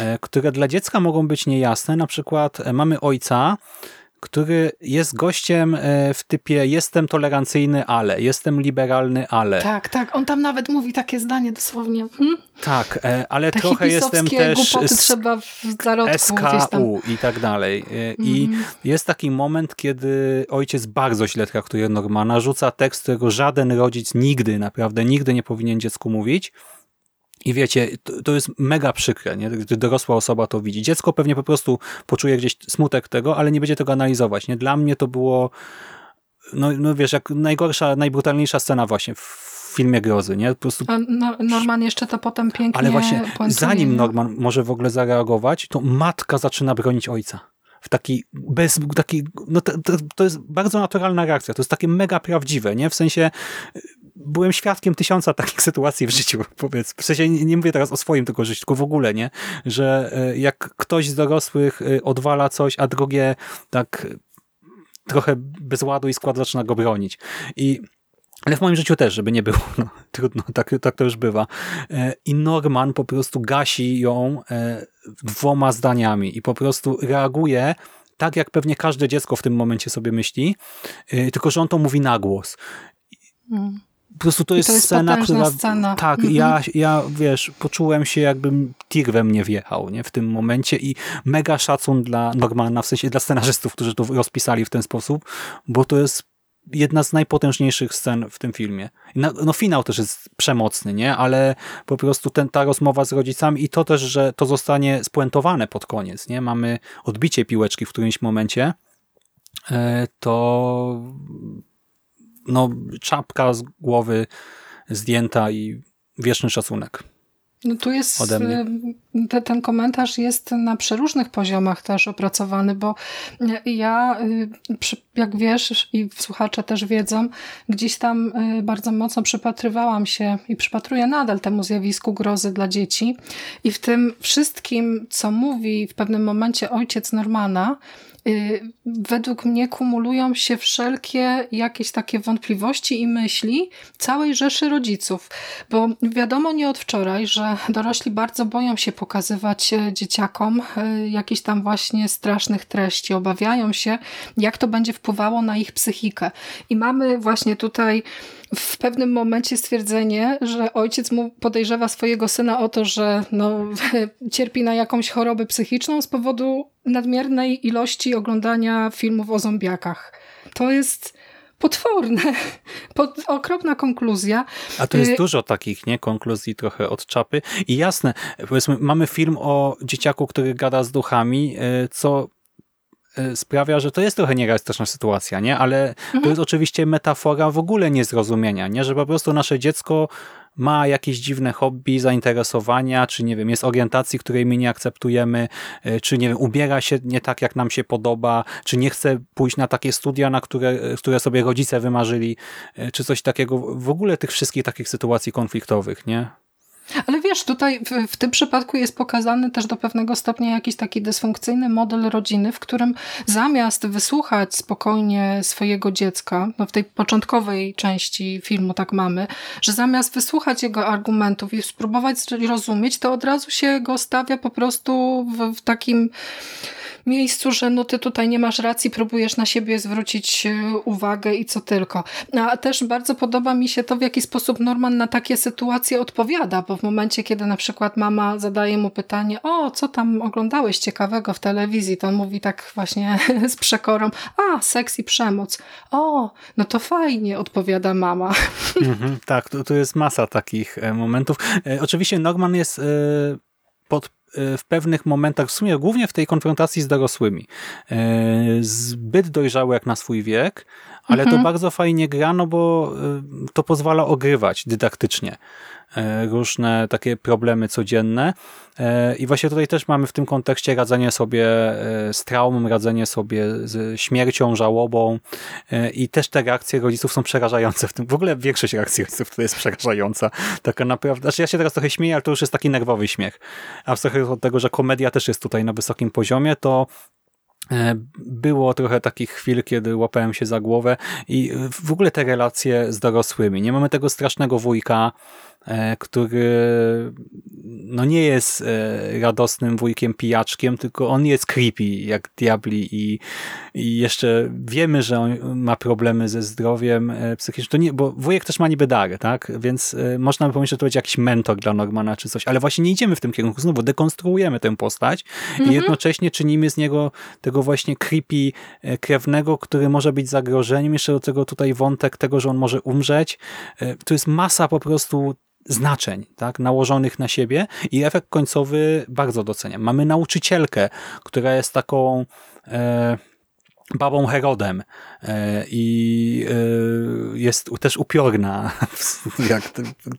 e, które dla dziecka mogą być niejasne. Na przykład mamy ojca, który jest gościem e, w typie jestem tolerancyjny, ale, jestem liberalny, ale. Tak, tak. On tam nawet mówi takie zdanie dosłownie. Hmm? Tak, e, ale Te trochę jestem też z trzeba w zarodku. SKU i tak dalej. E, I Mhm. jest taki moment, kiedy ojciec bardzo źle traktuje Normana, rzuca tekst, którego żaden rodzic nigdy, naprawdę nigdy nie powinien dziecku mówić. I wiecie, to, to jest mega przykre, nie? gdy dorosła osoba to widzi. Dziecko pewnie po prostu poczuje gdzieś smutek tego, ale nie będzie tego analizować. Nie? Dla mnie to było, no, no wiesz, jak najgorsza, najbrutalniejsza scena właśnie w filmie grozy. Nie? Po prostu no, Norman jeszcze to potem pięknie ale właśnie puentuje, zanim? Norman może w ogóle zareagować, to matka zaczyna bronić ojca. W taki, bez, taki, no to, to, to jest bardzo naturalna reakcja. To jest takie mega prawdziwe, nie? W sensie byłem świadkiem tysiąca takich sytuacji w życiu, powiedz. W sensie nie, nie mówię teraz o swoim tylko życiu, tylko w ogóle, nie? Że y, jak ktoś z dorosłych y, odwala coś, a drugie tak y, trochę bez ładu i skład zaczyna go bronić. I ale w moim życiu też, żeby nie było. No, trudno, tak, tak to już bywa. E, I Norman po prostu gasi ją e, dwoma zdaniami i po prostu reaguje tak, jak pewnie każde dziecko w tym momencie sobie myśli, e, tylko że on to mówi na głos. Mm. Po prostu to jest, to jest scena, która... scena. Tak, Mhm. ja, ja, wiesz, poczułem się jakbym tir we mnie wjechał nie, w tym momencie i mega szacun dla Normana, w sensie dla scenarzystów, którzy to rozpisali w ten sposób, bo to jest jedna z najpotężniejszych scen w tym filmie. No, no finał też jest przemocny, nie? Ale po prostu ten, ta rozmowa z rodzicami i to też, że to zostanie spuentowane pod koniec, nie? Mamy odbicie piłeczki w którymś momencie, e, to no czapka z głowy zdjęta i wieczny szacunek. No tu jest, te, ten komentarz jest na przeróżnych poziomach też opracowany, bo ja, y, jak wiesz i słuchacze też wiedzą, gdzieś tam y, bardzo mocno przypatrywałam się i przypatruję nadal temu zjawisku grozy dla dzieci i w tym wszystkim, co mówi w pewnym momencie ojciec Normana, według mnie kumulują się wszelkie jakieś takie wątpliwości i myśli całej rzeszy rodziców. Bo wiadomo nie od wczoraj, że że dorośli bardzo boją się pokazywać e, dzieciakom e, jakichś tam właśnie strasznych treści. Obawiają się, jak to będzie wpływało na ich psychikę. I mamy właśnie tutaj w pewnym momencie stwierdzenie, że ojciec mu podejrzewa swojego syna o to, że no, cierpi na jakąś chorobę psychiczną z powodu nadmiernej ilości oglądania filmów o zombiakach. To jest potworne. Pod, okropna konkluzja. A tu jest y dużo takich, nie? Konkluzji trochę od czapy. I jasne, powiedzmy, mamy film o dzieciaku, który gada z duchami, y, co sprawia, że to jest trochę nierealistyczna sytuacja, nie? Ale mhm. to jest oczywiście metafora w ogóle niezrozumienia, nie? Że po prostu nasze dziecko ma jakieś dziwne hobby, zainteresowania, czy nie wiem, jest orientacji, której my nie akceptujemy, e, czy nie wiem, ubiera się nie tak, jak nam się podoba, czy nie chce pójść na takie studia, na które, e, które sobie rodzice wymarzyli, czy coś takiego. W ogóle tych wszystkich takich sytuacji konfliktowych, nie? Ale wiesz, tutaj w, w, tym przypadku jest pokazany też do pewnego stopnia jakiś taki dysfunkcyjny model rodziny, w którym zamiast wysłuchać spokojnie swojego dziecka, no w tej początkowej części filmu tak mamy, że zamiast wysłuchać jego argumentów i spróbować zrozumieć, to od razu się go stawia po prostu w, w takim miejscu, że no ty tutaj nie masz racji, próbujesz na siebie zwrócić e, uwagę i co tylko. A też bardzo podoba mi się to, w jaki sposób Norman na takie sytuacje odpowiada, bo w momencie, kiedy na przykład mama zadaje mu pytanie, o, co tam oglądałeś ciekawego w telewizji, to on mówi tak właśnie z przekorą, a, seks i przemoc. O, no to fajnie, odpowiada mama. Mhm, tak, tu, tu jest masa takich e, momentów. E, oczywiście Norman jest w pewnych momentach, w sumie głównie w tej konfrontacji z dorosłymi, e, zbyt dojrzały jak na swój wiek, ale mhm. to bardzo fajnie grano, bo e, to pozwala ogrywać dydaktycznie. E, różne takie problemy codzienne. E, I właśnie tutaj też mamy w tym kontekście radzenie sobie e, z traumą, radzenie sobie z śmiercią, żałobą i też te reakcje rodziców są przerażające. W, tym, w ogóle większość reakcji rodziców tutaj jest przerażająca. Taka naprawdę, znaczy ja się teraz trochę śmieję, ale to już jest taki nerwowy śmiech. A w od tego, że komedia też jest tutaj na wysokim poziomie, to było trochę takich chwil, kiedy łapałem się za głowę i w ogóle te relacje z dorosłymi. Nie mamy tego strasznego wujka, który no nie jest e, radosnym wujkiem pijaczkiem, tylko on jest creepy jak diabli i, i jeszcze wiemy, że on ma problemy ze zdrowiem e, psychicznym, to nie, bo wujek też ma niby dary, tak? Więc można by pomyśleć, że to będzie jakiś mentor dla Normana czy coś, ale właśnie nie idziemy w tym kierunku. Znowu dekonstruujemy tę postać mhm. i jednocześnie czynimy z niego tego właśnie creepy krewnego, który może być zagrożeniem. Jeszcze do tego tutaj wątek tego, że on może umrzeć. To jest masa po prostu znaczeń tak, nałożonych na siebie i efekt końcowy bardzo doceniam. Mamy nauczycielkę, która jest taką e, babą Herodem e, i e, jest też upiorna, jak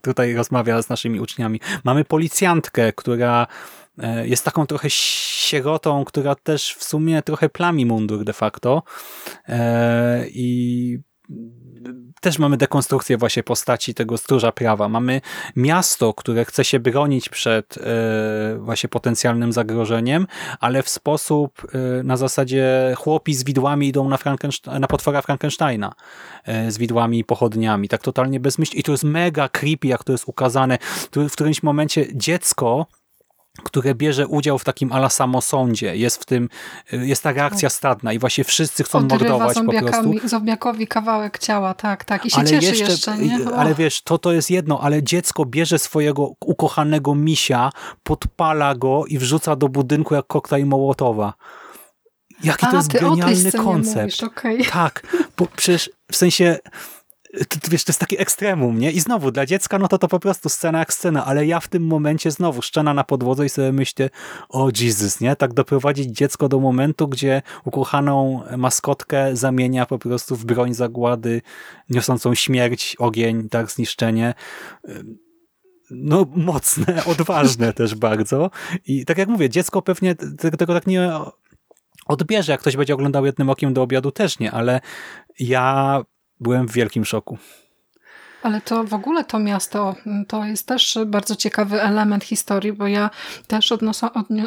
tutaj rozmawia z naszymi uczniami. Mamy policjantkę, która e, jest taką trochę sierotą, która też w sumie trochę plami mundur de facto e, i też mamy dekonstrukcję właśnie postaci tego stróża prawa. Mamy miasto, które chce się bronić przed e, właśnie potencjalnym zagrożeniem, ale w sposób e, na zasadzie chłopi z widłami idą na, na potwora Frankensteina e, z widłami i pochodniami. Tak totalnie bezmyślnie. I to jest mega creepy, jak to jest ukazane. W którymś momencie dziecko które bierze udział w takim ala samosądzie. Jest w tym, jest ta reakcja stadna i właśnie wszyscy chcą Odrywa mordować po prostu. Zombiakowi kawałek ciała, tak, tak. I się ale cieszy jeszcze, jeszcze nie? Ale wiesz, to to jest jedno, ale dziecko bierze swojego ukochanego misia, podpala go i wrzuca do budynku jak koktajl Mołotowa. Jaki A, to jest genialny koncept. Mówisz, okay. Tak, bo przecież w sensie to, to, wiesz, to jest taki ekstremum, nie? I znowu, dla dziecka, no to to po prostu scena jak scena, ale ja w tym momencie znowu szczena na podłodze i sobie myślę, o Jesus, nie? Tak doprowadzić dziecko do momentu, gdzie ukochaną maskotkę zamienia po prostu w broń zagłady, niosącą śmierć, ogień, tak, zniszczenie no mocne, odważne też bardzo. I tak jak mówię, dziecko pewnie tego tak nie odbierze. Jak ktoś będzie oglądał jednym okiem do obiadu, też nie, ale ja byłem w wielkim szoku. Ale to w ogóle to miasto, to jest też bardzo ciekawy element historii, bo ja też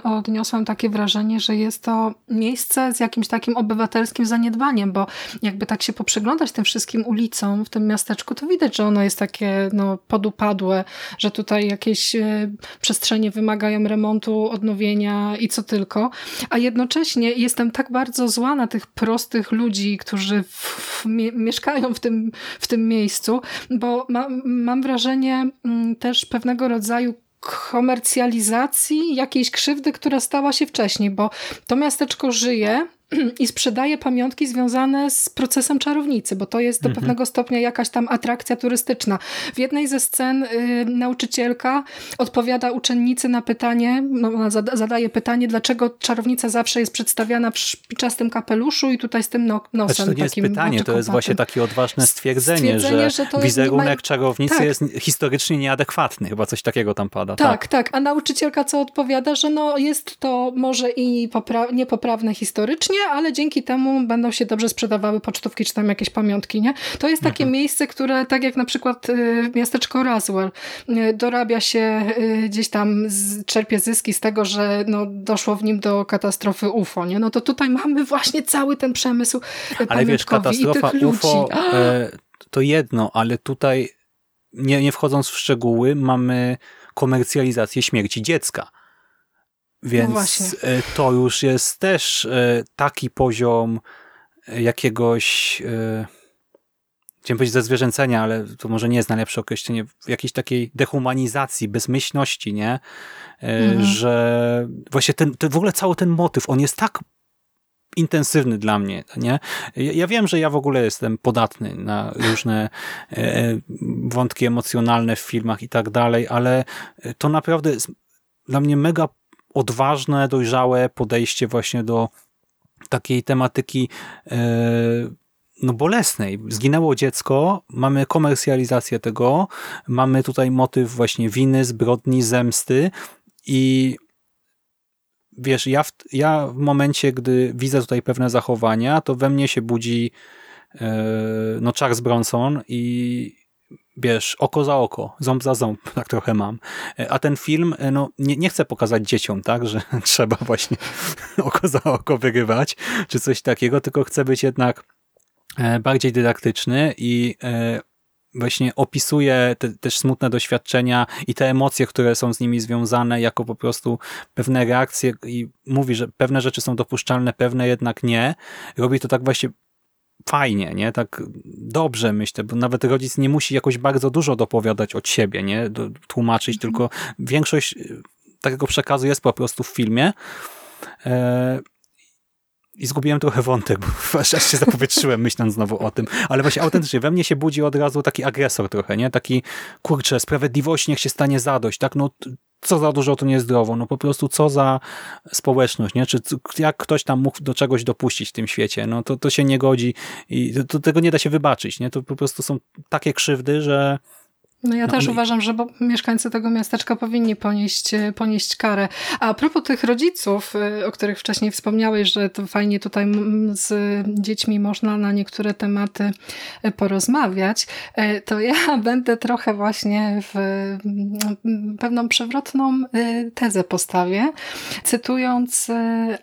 odniosłam takie wrażenie, że jest to miejsce z jakimś takim obywatelskim zaniedbaniem, bo jakby tak się poprzyglądać tym wszystkim ulicom w tym miasteczku, to widać, że ono jest takie no, podupadłe, że tutaj jakieś e, przestrzenie wymagają remontu, odnowienia i co tylko, a jednocześnie jestem tak bardzo zła na tych prostych ludzi, którzy w, w, mieszkają w tym, w tym miejscu, bo ma, mam wrażenie mm, też pewnego rodzaju komercjalizacji jakiejś krzywdy, która stała się wcześniej, bo to miasteczko żyje i sprzedaje pamiątki związane z procesem czarownicy, bo to jest do mhm. pewnego stopnia jakaś tam atrakcja turystyczna. W jednej ze scen y, nauczycielka odpowiada uczennicy na pytanie, no, ona zadaje pytanie, dlaczego czarownica zawsze jest przedstawiana w szpiczastym kapeluszu i tutaj z tym no, nosem. Znaczy, to nie jest pytanie, to jest właśnie takie odważne stwierdzenie, stwierdzenie że, że wizerunek jest, czarownicy tak. jest historycznie nieadekwatny, chyba coś takiego tam pada. Tak, tak, tak, a nauczycielka co odpowiada, że no jest to może i popra niepoprawne historycznie, ale dzięki temu będą się dobrze sprzedawały pocztówki czy tam jakieś pamiątki, nie? To jest takie mhm. miejsce, które tak jak na przykład y, miasteczko Roswell y, dorabia się y, gdzieś tam, czerpie zyski z tego, że no, doszło w nim do katastrofy UFO, nie? No to tutaj mamy właśnie cały ten przemysł Ale wiesz, katastrofa UFO to jedno, ale tutaj nie, nie wchodząc w szczegóły, mamy komercjalizację śmierci dziecka. Więc no to już jest też e, taki poziom e, jakiegoś chciałem powiedzieć ze zwierzęcenia, ale to może nie jest najlepsze określenie, jakiejś takiej dehumanizacji, bezmyślności, nie? Mhm. Że właśnie ten, ten, w ogóle cały ten motyw, on jest tak intensywny dla mnie, nie? Ja wiem, że ja w ogóle jestem podatny na różne wątki emocjonalne w filmach i tak dalej, ale to naprawdę dla mnie mega odważne, dojrzałe podejście właśnie do takiej tematyki e, no bolesnej. Zginęło dziecko, mamy komercjalizację tego, mamy tutaj motyw właśnie winy, zbrodni, zemsty i wiesz, ja w, ja w momencie, gdy widzę tutaj pewne zachowania, to we mnie się budzi e, no Charles Bronson i wiesz, oko za oko, ząb za ząb, tak trochę mam. A ten film, no, nie, nie chcę pokazać dzieciom, tak, że trzeba właśnie oko za oko wygrywać, czy coś takiego, tylko chcę być jednak e, bardziej dydaktyczny i e, właśnie opisuje te, też smutne doświadczenia i te emocje, które są z nimi związane, jako po prostu pewne reakcje i mówi, że pewne rzeczy są dopuszczalne, pewne jednak nie. Robi to tak właśnie fajnie, nie? Tak dobrze myślę, bo nawet rodzic nie musi jakoś bardzo dużo dopowiadać od siebie, nie? Tłumaczyć, mhm. tylko większość y, takiego przekazu jest po prostu w filmie. I zgubiłem trochę wątek, bo aż się zapowietrzyłem myśląc znowu o tym. Ale właśnie autentycznie we mnie się budzi od razu taki agresor trochę, nie? Taki, kurczę, sprawiedliwości niech się stanie zadość, tak? No co za dużo to niezdrowo, no po prostu co za społeczność, nie? Czy jak ktoś tam mógł do czegoś dopuścić w tym świecie, no to, to się nie godzi i to, to tego nie da się wybaczyć, nie? To po prostu są takie krzywdy, że no ja no, też uważam, że mieszkańcy tego miasteczka powinni ponieść, e, ponieść karę. A propos tych rodziców, e, o których wcześniej wspomniałeś, że to fajnie tutaj z dziećmi można na niektóre tematy e, porozmawiać, to ja będę trochę właśnie w pewną przewrotną tezę postawię, cytując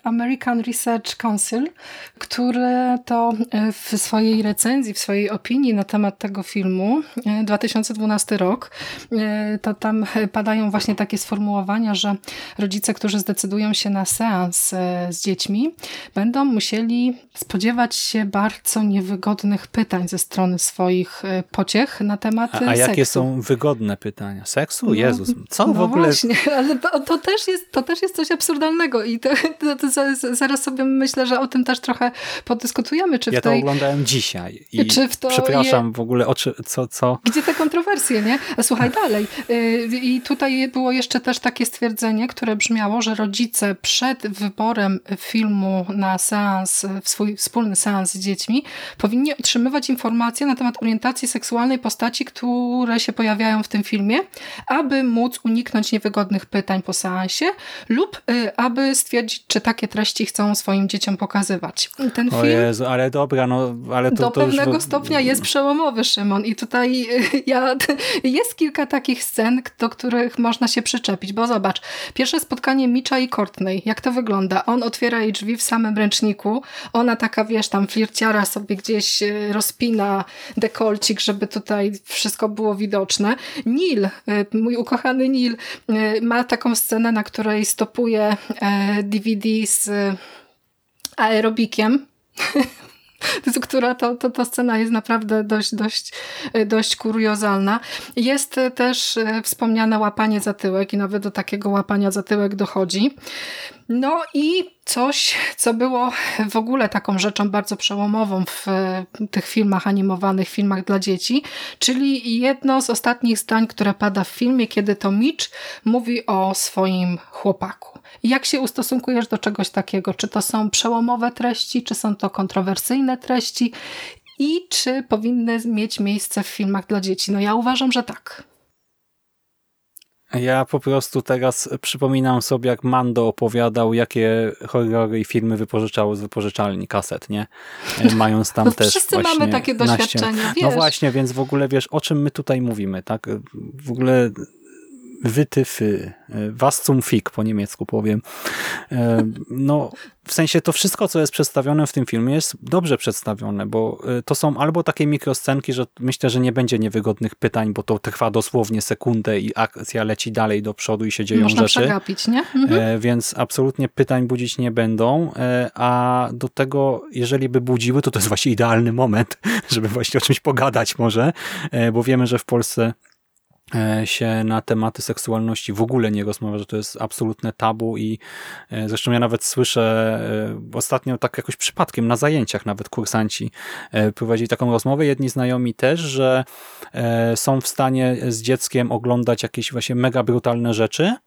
American Research Council, które to w swojej recenzji, w swojej opinii na temat tego filmu 2012 rok, e, to tam padają właśnie takie sformułowania, że rodzice, którzy zdecydują się na seans e, z dziećmi, będą musieli spodziewać się bardzo niewygodnych pytań ze strony swoich e, pociech na temat A, a jakie są wygodne pytania? Seksu? No, Jezus, co no w ogóle? właśnie, ale to, to, też jest, to też jest coś absurdalnego i to, to, to zaraz sobie myślę, że o tym też trochę podyskutujemy. Czy ja tej... to oglądałem dzisiaj i czy w to przepraszam je... w ogóle, o, co, co... Gdzie te kontrowersje nie? Słuchaj dalej. Y, I tutaj było jeszcze też takie stwierdzenie, które brzmiało, że rodzice przed wyborem filmu na seans, w swój wspólny seans z dziećmi, powinni otrzymywać informacje na temat orientacji seksualnej postaci, które się pojawiają w tym filmie, aby móc uniknąć niewygodnych pytań po seansie lub y, aby stwierdzić, czy takie treści chcą swoim dzieciom pokazywać. Ten film Jezu, ale dobra, no ale to, do to już... pewnego stopnia jest przełomowy, Szymon. I tutaj y, ja, jest kilka takich scen, do których można się przyczepić, bo zobacz, pierwsze spotkanie Mitcha i Courtney, jak to wygląda? On otwiera jej drzwi w samym ręczniku, ona taka, wiesz, tam flirciara sobie gdzieś y, rozpina dekolcik, żeby tutaj wszystko było widoczne. Neil, y, mój ukochany Neil, ma taką scenę, na której stopuje DVD z aerobikiem która to, to, to scena jest naprawdę dość, dość, dość kuriozalna. Jest też e, wspomniane łapanie za tyłek i nawet do takiego łapania za tyłek dochodzi. No i coś, co było w ogóle taką rzeczą bardzo przełomową w tych filmach animowanych, filmach dla dzieci, czyli jedno z ostatnich zdań, które pada w filmie, kiedy to Mitch mówi o swoim chłopaku. Jak się ustosunkujesz do czegoś takiego? Czy to są przełomowe treści, czy są to kontrowersyjne treści? I czy powinny mieć miejsce w filmach dla dzieci? No ja uważam, że tak. Ja po prostu teraz przypominam sobie, jak Mando opowiadał, jakie horrory i filmy wypożyczały z wypożyczalni kaset, nie? Mając tam no też Wszyscy właśnie mamy takie doświadczenia, No wiesz. No właśnie, więc w ogóle wiesz, o czym my tutaj mówimy, tak? W ogóle wytyfy, was zum Fick po niemiecku powiem. E, no, w sensie to wszystko, co jest przedstawione w tym filmie jest dobrze przedstawione, bo e, to są albo takie mikroscenki, że myślę, że nie będzie niewygodnych pytań, bo to trwa dosłownie sekundę i akcja leci dalej do przodu i się dzieją Można rzeczy. przegapić, nie? E, Mhm. Więc absolutnie pytań budzić nie będą, a do tego, jeżeli by budziły, to to jest właśnie idealny moment, żeby właśnie o czymś pogadać może, bo wiemy, że w Polsce E, się na tematy seksualności w ogóle nie rozmawia, że to jest absolutne tabu i e, zresztą ja nawet słyszę e, ostatnio tak jakoś przypadkiem na zajęciach nawet kursanci prowadzili taką rozmowę, jedni znajomi też, że są w stanie z dzieckiem oglądać jakieś właśnie mega brutalne rzeczy, E,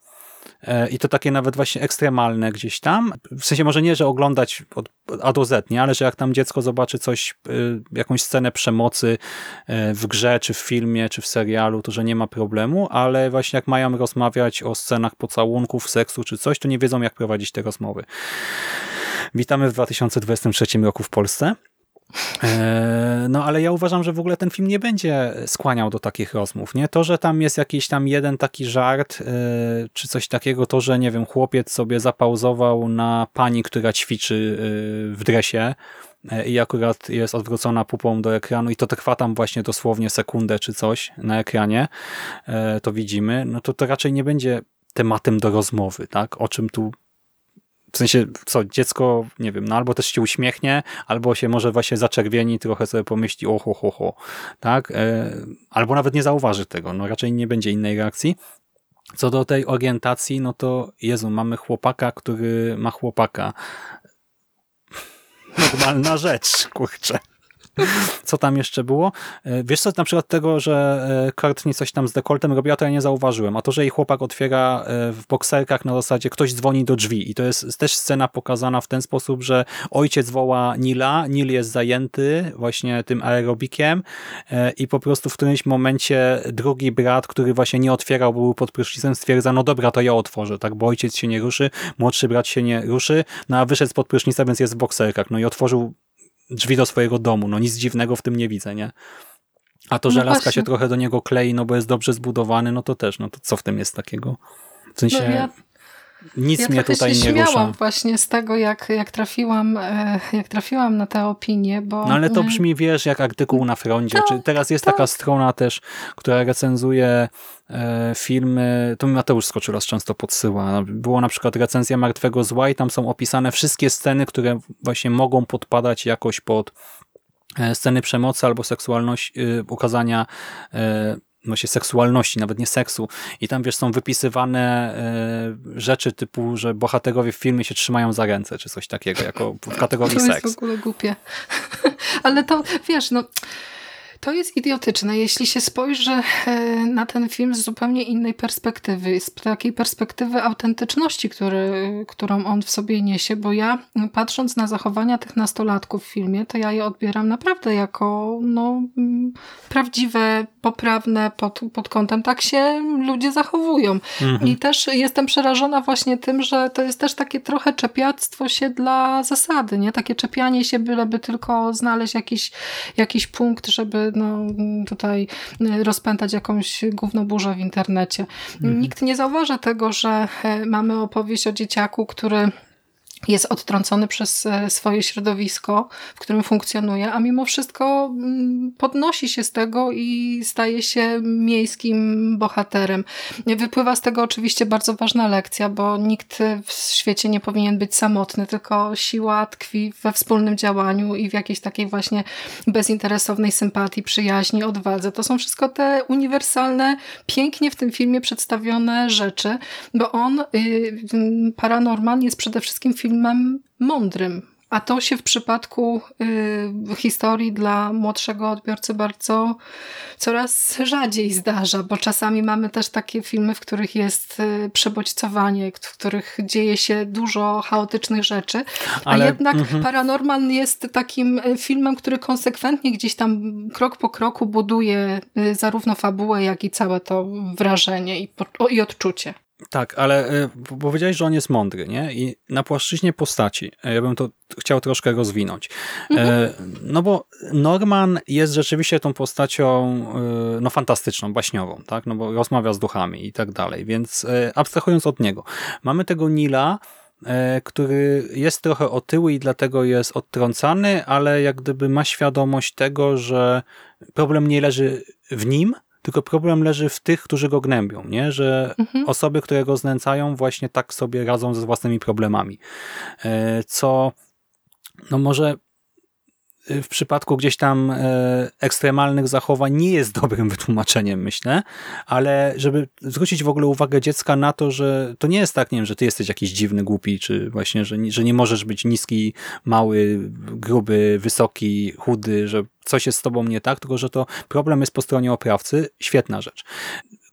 I to takie nawet właśnie ekstremalne gdzieś tam. W sensie może nie, że oglądać od A do Z, nie? ale że jak tam dziecko zobaczy coś, y, jakąś scenę przemocy e, w grze, czy w filmie, czy w serialu, to że nie ma problemu, ale właśnie jak mają rozmawiać o scenach pocałunków, seksu, czy coś, to nie wiedzą jak prowadzić te rozmowy. Witamy w 2023 roku w Polsce. E, no ale ja uważam, że w ogóle ten film nie będzie skłaniał do takich rozmów. Nie To, że tam jest jakiś tam jeden taki żart, e, czy coś takiego, to, że nie wiem, chłopiec sobie zapauzował na pani, która ćwiczy e, w dresie i akurat jest odwrócona pupą do ekranu i to trwa tam właśnie dosłownie sekundę czy coś na ekranie, to widzimy, no to to raczej nie będzie tematem do rozmowy, tak? O czym tu w sensie, co, dziecko, nie wiem, no albo też się uśmiechnie, albo się może właśnie zaczerwieni, trochę sobie pomyśli, oho, ho, ho, tak? E, albo nawet nie zauważy tego, no raczej nie będzie innej reakcji. Co do tej orientacji, no to Jezu, mamy chłopaka, który ma chłopaka. Normalna rzecz, kurczę. Co tam jeszcze było? E, wiesz co, na przykład tego, że e, Courtney coś tam z dekoltem robiła, to ja nie zauważyłem. A to, że jej chłopak otwiera e, w bokserkach na zasadzie ktoś dzwoni do drzwi i to jest też scena pokazana w ten sposób, że ojciec woła Nila, Nil jest zajęty właśnie tym aerobikiem i po prostu w którymś momencie drugi brat, który właśnie nie otwierał, był pod prysznicem, stwierdza, no dobra, to ja otworzę, tak, bo ojciec się nie ruszy, młodszy brat się nie ruszy, no a wyszedł spod prysznica, więc jest w bokserkach, no i otworzył drzwi do swojego domu. No nic dziwnego w tym nie widzę, nie? A to, że no laska się trochę do niego klei, no bo jest dobrze zbudowany, no to też, no to co w tym jest takiego? W sensie... No ja... Nic ja mnie tutaj się nie rusza. właśnie z tego, jak, jak, trafiłam, e, jak trafiłam na tę opinię, bo... No ale to brzmi, wiesz, jak artykuł na froncie. To, teraz jest to... taka strona też, która recenzuje e, filmy, to mi Mateusz Skoczylas często podsyła. Było na przykład recenzja Martwego Zła i tam są opisane wszystkie sceny, które właśnie mogą podpadać jakoś pod e, sceny przemocy albo seksualność, ukazania się seksualności, nawet nie seksu. I tam, wiesz, są wypisywane e, rzeczy typu, że bohaterowie w filmie się trzymają za ręce, czy coś takiego, jako w kategorii to seks. To jest w ogóle głupie. Ale to, wiesz, no To jest idiotyczne, jeśli się spojrzy e, na ten film z zupełnie innej perspektywy, z takiej perspektywy autentyczności, który, którą on w sobie niesie, bo ja patrząc na zachowania tych nastolatków w filmie, to ja je odbieram naprawdę jako no, prawdziwe, poprawne pod, pod kątem. Tak się ludzie zachowują. Mhm. I też jestem przerażona właśnie tym, że to jest też takie trochę czepiactwo się dla zasady, nie? Takie czepianie się, byleby tylko znaleźć jakiś, jakiś punkt, żeby no, tutaj rozpętać jakąś gównoburzę w internecie. Mhm. Nikt nie zauważa tego, że e, mamy opowieść o dzieciaku, który jest odtrącony przez e, swoje środowisko, w którym funkcjonuje, a mimo wszystko mm, podnosi się z tego i staje się miejskim bohaterem. Wypływa z tego oczywiście bardzo ważna lekcja, bo nikt w świecie nie powinien być samotny, tylko siła tkwi we wspólnym działaniu i w jakiejś takiej właśnie bezinteresownej sympatii, przyjaźni, odwadze. To są wszystko te uniwersalne, pięknie w tym filmie przedstawione rzeczy, bo on, y, Paranorman jest przede wszystkim filmem filmem mądrym. A to się w przypadku y, historii dla młodszego odbiorcy bardzo coraz rzadziej zdarza, bo czasami mamy też takie filmy, w których jest y, przebodźcowanie, w których dzieje się dużo chaotycznych rzeczy, Ale, a jednak mm-hmm. Paranormal jest takim y, filmem, który konsekwentnie gdzieś tam krok po kroku buduje y, zarówno fabułę, jak i całe to wrażenie i, i odczucie. Tak, ale e, powiedziałeś, że on jest mądry, nie? I na płaszczyźnie postaci, e, ja bym to chciał troszkę rozwinąć. E, mhm. No bo Norman jest rzeczywiście tą postacią no fantastyczną, baśniową, tak? No bo rozmawia z duchami i tak dalej, więc abstrahując od niego, mamy tego Nila, który jest trochę otyły i dlatego jest odtrącany, ale jak gdyby ma świadomość tego, że problem nie leży w nim, tylko problem leży w tych, którzy go gnębią, nie? że mhm. osoby, które go znęcają właśnie tak sobie radzą ze własnymi problemami. E, co no może w przypadku gdzieś tam e, ekstremalnych zachowań nie jest dobrym wytłumaczeniem, myślę, ale żeby zwrócić w ogóle uwagę dziecka na to, że to nie jest tak, nie wiem, że ty jesteś jakiś dziwny, głupi, czy właśnie, że, że nie możesz być niski, mały, gruby, wysoki, chudy, że coś jest z tobą nie tak, tylko że to problem jest po stronie oprawcy. Świetna rzecz.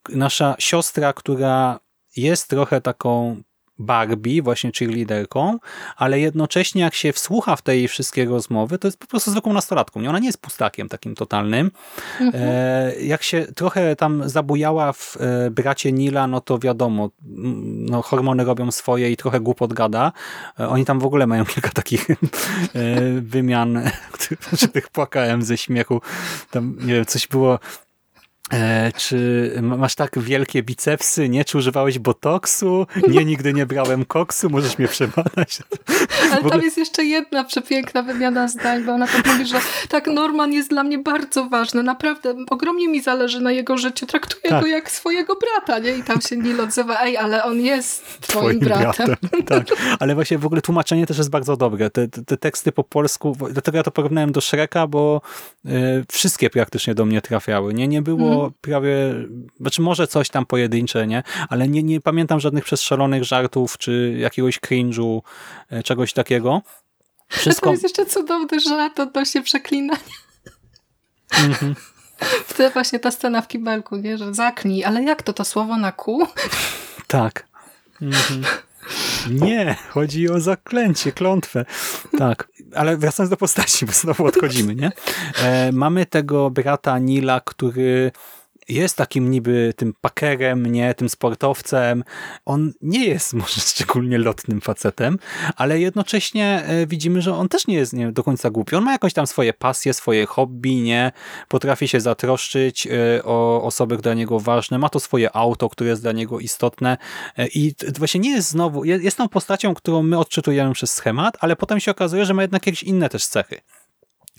Nasza siostra, która jest trochę taką Barbie, właśnie cheerleaderką, ale jednocześnie jak się wsłucha w tej wszystkie rozmowy, to jest po prostu zwykłą nastolatką. Nie? Ona nie jest pustakiem takim totalnym. Mhm. E, jak się trochę tam zabujała w e, bracie Nila, no to wiadomo, no, hormony robią swoje i trochę głupot gada. E, oni tam w ogóle mają kilka takich e, wymian, których płakałem ze śmiechu. Tam, nie wiem, coś było E, czy masz tak wielkie bicepsy? Nie? Czy używałeś botoksu? Nie, nigdy nie brałem koksu, możesz mnie przebadać. Ale ogóle... tam jest jeszcze jedna przepiękna wymiana zdań, bo ona tak mówi, że tak, Norman jest dla mnie bardzo ważny, naprawdę, ogromnie mi zależy na jego życiu, traktuję tak. go jak swojego brata, nie? I tam się Neil odzywa, ej, ale on jest twoim, twoim bratem. bratem. Tak, ale właśnie w ogóle tłumaczenie też jest bardzo dobre. Te, te, te teksty po polsku, dlatego ja to porównałem do Shreka, bo y, wszystkie praktycznie do mnie trafiały, nie? Nie było mm prawie, znaczy może coś tam pojedyncze, nie? Ale nie, nie pamiętam żadnych przestrzelonych żartów, czy jakiegoś cringe'u, e, czegoś takiego. Wszystko... To jest jeszcze cudowny żart odnośnie przeklinania. Mhm. Wtedy właśnie ta scena w kibelku, nie? że zaknij, ale jak to, to słowo na kół? Tak. Mhm. Nie, chodzi o zaklęcie, klątwę. Tak, ale wracając do postaci, bo znowu odchodzimy, nie? E, mamy tego brata Nila, który jest takim niby tym pakerem, nie, tym sportowcem. On nie jest może szczególnie lotnym facetem, ale jednocześnie e, widzimy, że on też nie jest nie, do końca głupi. On ma jakąś tam swoje pasje, swoje hobby, nie, potrafi się zatroszczyć e, o osoby dla niego ważne, ma to swoje auto, które jest dla niego istotne e, i właśnie nie jest znowu, jest tą postacią, którą my odczytujemy przez schemat, ale potem się okazuje, że ma jednak jakieś inne też cechy.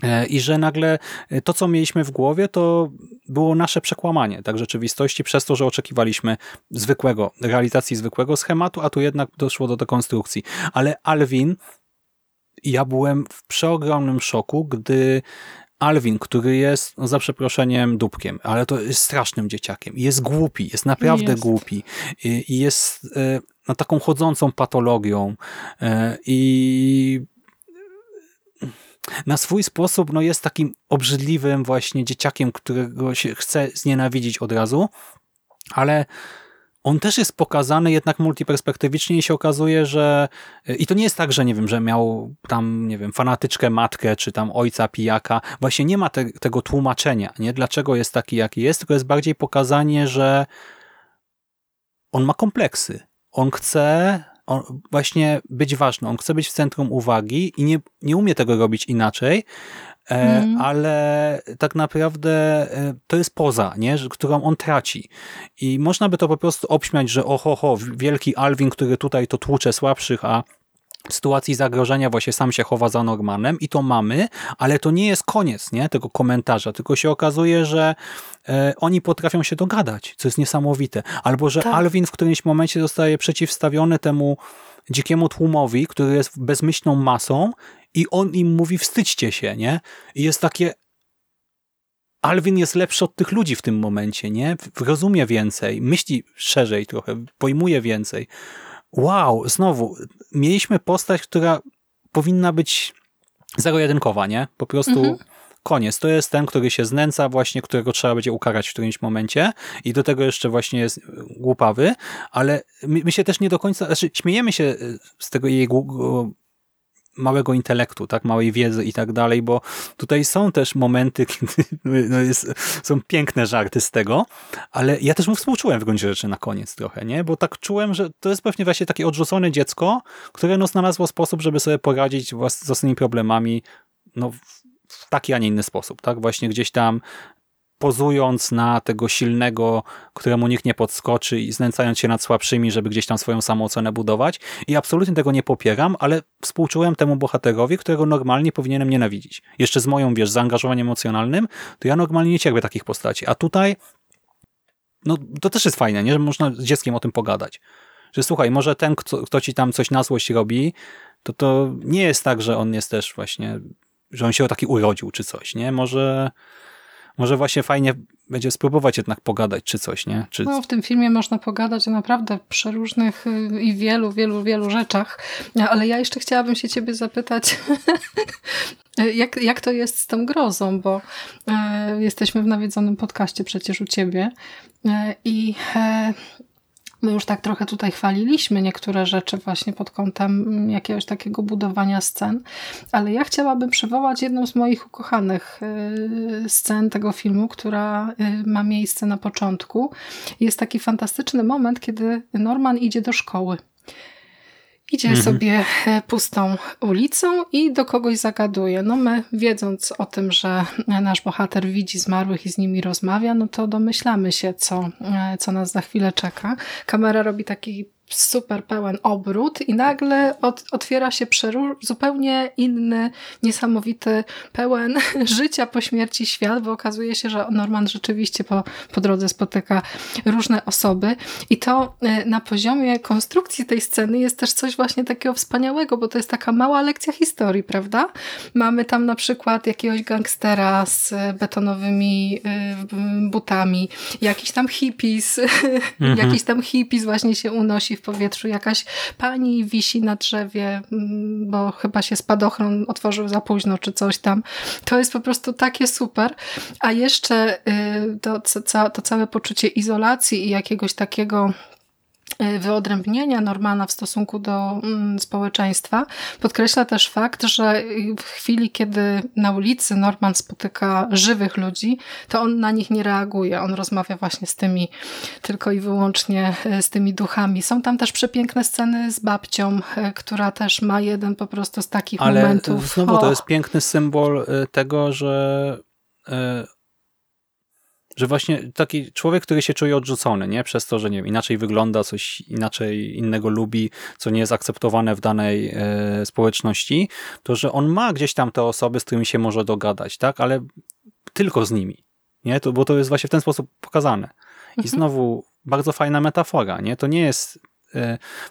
E, I że nagle e, to, co mieliśmy w głowie, to było nasze przekłamanie tak rzeczywistości przez to, że oczekiwaliśmy zwykłego, realizacji zwykłego schematu, a tu jednak doszło do dekonstrukcji. Ale Alvin, ja byłem w przeogromnym szoku, gdy Alvin, który jest, no za przeproszeniem, dupkiem, ale to jest strasznym dzieciakiem. Jest głupi, jest naprawdę jest. głupi i jest no, taką chodzącą patologią i na swój sposób no, jest takim obrzydliwym właśnie dzieciakiem, którego się chce znienawidzić od razu, ale on też jest pokazany jednak multiperspektywicznie i się okazuje, że i to nie jest tak, że nie wiem, że miał tam, nie wiem, fanatyczkę matkę, czy tam ojca pijaka. Właśnie nie ma te, tego tłumaczenia, nie? Dlaczego jest taki, jaki jest, tylko jest bardziej pokazanie, że on ma kompleksy. On chce on właśnie być ważny, on chce być w centrum uwagi i nie, nie umie tego robić inaczej, mm. ale tak naprawdę e, to jest poza, nie? którą on traci. I można by to po prostu obśmiać, że oho, ho, wielki Alvin, który tutaj to tłucze słabszych, a sytuacji zagrożenia właśnie sam się chowa za Normanem i to mamy, ale to nie jest koniec nie, tego komentarza, tylko się okazuje, że e, oni potrafią się dogadać, co jest niesamowite. Albo, że tak. Alvin w którymś momencie zostaje przeciwstawiony temu dzikiemu tłumowi, który jest bezmyślną masą i on im mówi wstydźcie się, nie? I jest takie Alvin jest lepszy od tych ludzi w tym momencie, nie? Rozumie więcej, myśli szerzej trochę, pojmuje więcej wow, znowu, mieliśmy postać, która powinna być zero-jedynkowa, nie? Po prostu mhm. koniec. To jest ten, który się znęca właśnie, którego trzeba będzie ukarać w którymś momencie i do tego jeszcze właśnie jest głupawy, ale my, my się też nie do końca, znaczy śmiejemy się z tego jej małego intelektu, tak, małej wiedzy i tak dalej, bo tutaj są też momenty, kiedy no jest, są piękne żarty z tego, ale ja też mu współczułem w gruncie rzeczy na koniec trochę, nie? Bo tak czułem, że to jest pewnie właśnie takie odrzucone dziecko, które no znalazło sposób, żeby sobie poradzić z własnymi problemami no, w taki, a nie inny sposób, tak? Właśnie gdzieś tam pozując na tego silnego, któremu nikt nie podskoczy i znęcając się nad słabszymi, żeby gdzieś tam swoją samoocenę budować. I absolutnie tego nie popieram, ale współczułem temu bohaterowi, którego normalnie powinienem nienawidzić. Jeszcze z moją, wiesz, zaangażowaniem emocjonalnym, to ja normalnie nie cierpię takich postaci. A tutaj, no to też jest fajne, nie? że można z dzieckiem o tym pogadać. Że słuchaj, może ten, kto, kto ci tam coś na złość robi, to to nie jest tak, że on jest też właśnie, że on się taki urodził czy coś, nie? Może może właśnie fajnie będzie spróbować jednak pogadać czy coś, nie? Czy... No, w tym filmie można pogadać o naprawdę przeróżnych y, i wielu, wielu, wielu rzeczach, ale ja jeszcze chciałabym się ciebie zapytać, jak, jak to jest z tą grozą, bo e, jesteśmy w nawiedzonym podcaście przecież u ciebie e, i e, My już tak trochę tutaj chwaliliśmy niektóre rzeczy właśnie pod kątem jakiegoś takiego budowania scen, ale ja chciałabym przywołać jedną z moich ukochanych y, scen tego filmu, która y, ma miejsce na początku. Jest taki fantastyczny moment, kiedy Norman idzie do szkoły. Idzie mhm. sobie e, pustą ulicą i do kogoś zagaduje. No my, wiedząc o tym, że nasz bohater widzi zmarłych i z nimi rozmawia, no to domyślamy się, co, e, co nas za chwilę czeka. Kamera robi taki super pełen obrót i nagle od, otwiera się zupełnie inny, niesamowity, pełen życia po śmierci świat, bo okazuje się, że Norman rzeczywiście po, po drodze spotyka różne osoby i to e, na poziomie konstrukcji tej sceny jest też coś właśnie takiego wspaniałego, bo to jest taka mała lekcja historii, prawda? Mamy tam na przykład jakiegoś gangstera z betonowymi e, butami, jakiś tam hippies, mhm. jakiś tam hippies właśnie się unosi w powietrzu. Jakaś pani wisi na drzewie, mm, bo chyba się spadochron otworzył za późno, czy coś tam. To jest po prostu takie super. A jeszcze y, to, to całe poczucie izolacji i jakiegoś takiego wyodrębnienia Normana w stosunku do mm, społeczeństwa podkreśla też fakt, że w chwili, kiedy na ulicy Norman spotyka żywych ludzi, to on na nich nie reaguje. On rozmawia właśnie z tymi, tylko i wyłącznie y, z tymi duchami. Są tam też przepiękne sceny z babcią, y, która też ma jeden po prostu z takich Ale momentów. znowu to jest piękny symbol tego, że że właśnie taki człowiek, który się czuje odrzucony, nie? Przez to, że nie wiem, inaczej wygląda, coś inaczej innego lubi, co nie jest akceptowane w danej e, społeczności, to że on ma gdzieś tam te osoby, z którymi się może dogadać, tak? Ale tylko z nimi, nie? To, bo to jest właśnie w ten sposób pokazane. I mhm. znowu bardzo fajna metafora, nie? To nie jest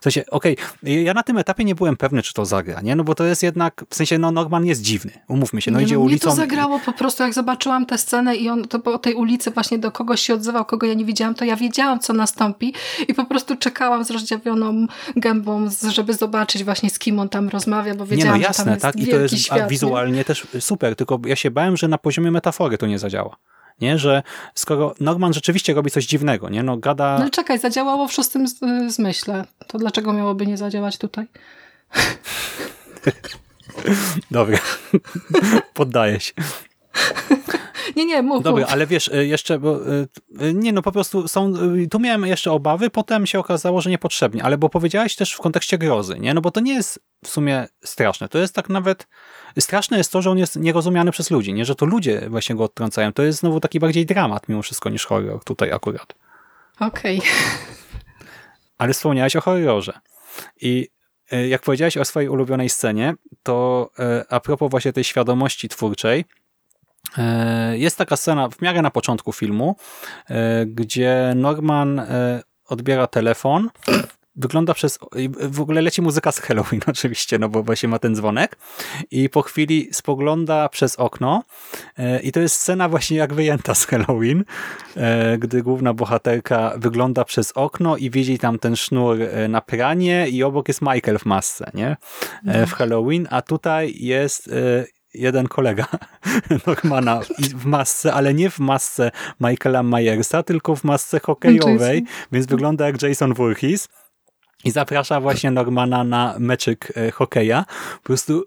w sensie, okej, okay, ja na tym etapie nie byłem pewny, czy to zagra, nie? No bo to jest jednak, w sensie, no Norman jest dziwny, umówmy się, no nie, idzie no, ulicą. Mnie to zagrało po prostu, jak zobaczyłam tę scenę i on to po tej ulicy właśnie do kogoś się odzywał, kogo ja nie widziałam, to ja wiedziałam, co nastąpi i po prostu czekałam z rozdziawioną gębą, żeby zobaczyć właśnie z kim on tam rozmawia, bo wiedziałam, nie, no jasne, że tam jest tak? I to jest świat, wizualnie nie? też super, tylko ja się bałem, że na poziomie metafory to nie zadziała nie? Że skoro Norman rzeczywiście robi coś dziwnego, nie? No gada... No czekaj, zadziałało w szóstym zmyśle. To dlaczego miałoby nie zadziałać tutaj? Dobra. Poddaję się. Nie, nie, mów. Dobra, mów. ale wiesz, y, jeszcze, bo, y, y, nie no, po prostu są, tu miałem jeszcze obawy, potem się okazało, że niepotrzebnie, ale bo powiedziałeś też w kontekście grozy, nie? No bo to nie jest w sumie straszne, to jest tak nawet, straszne jest to, że on jest nierozumiany przez ludzi, nie? Że to ludzie właśnie go odtrącają, to jest znowu taki bardziej dramat mimo wszystko niż horror tutaj akurat. Okej. Okay. Ale wspomniałeś o horrorze i jak powiedziałeś o swojej ulubionej scenie, to a propos właśnie tej świadomości twórczej, jest taka scena w miarę na początku filmu, e, gdzie Norman e, odbiera telefon, wygląda przez... W ogóle leci muzyka z Halloween oczywiście, no bo właśnie ma ten dzwonek i po chwili spogląda przez okno i to jest scena właśnie jak wyjęta z Halloween, gdy główna bohaterka wygląda przez okno i widzi tam ten sznur na pranie i obok jest Michael w masce, nie? W Halloween, a tutaj jest jeden kolega Normana w masce, ale nie w masce Michaela Myersa, tylko w masce hokejowej, więc wygląda jak Jason Voorhees i zaprasza właśnie Normana na meczyk e, hokeja. Po prostu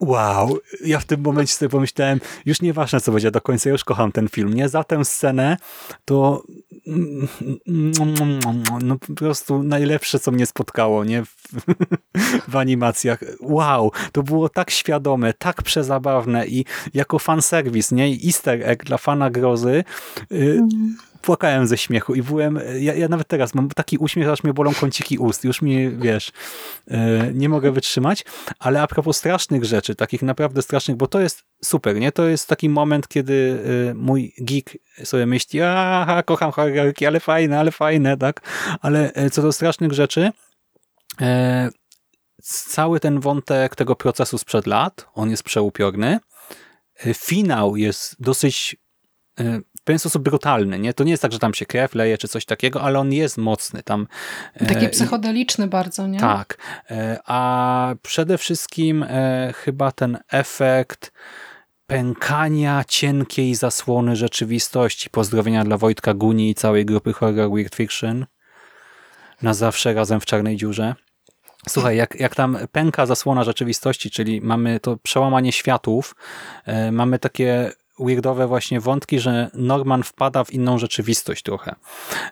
wow, ja w tym momencie sobie pomyślałem, już nieważne co będzie do końca, już kocham ten film, nie? Za tę scenę to no po prostu najlepsze, co mnie spotkało, nie? W, w animacjach. Wow, to było tak świadome, tak przezabawne i jako fanserwis, nie? I easter egg dla fana grozy y, płakałem ze śmiechu i byłem, ja, ja, nawet teraz mam taki uśmiech, aż mnie bolą kąciki ust, już mi, wiesz, e, nie mogę wytrzymać, ale a propos strasznych rzeczy, takich naprawdę strasznych, bo to jest super, nie? To jest taki moment, kiedy e, mój geek sobie myśli, aha, kocham horrorki, ale fajne, ale fajne, tak? Ale e, co do strasznych rzeczy, cały ten wątek tego procesu sprzed lat, on jest przeupiorny, finał jest dosyć pewien sposób brutalny. Nie? To nie jest tak, że tam się krew leje czy coś takiego, ale on jest mocny. Tam, Taki e, psychodeliczny bardzo, nie? Tak. E, a przede wszystkim e, chyba ten efekt pękania cienkiej zasłony rzeczywistości. Pozdrowienia dla Wojtka Guni i całej grupy Horror Weird Fiction. Na zawsze razem w czarnej dziurze. Słuchaj, jak, jak tam pęka zasłona rzeczywistości, czyli mamy to przełamanie światów, mamy takie weirdowe właśnie wątki, że Norman wpada w inną rzeczywistość trochę.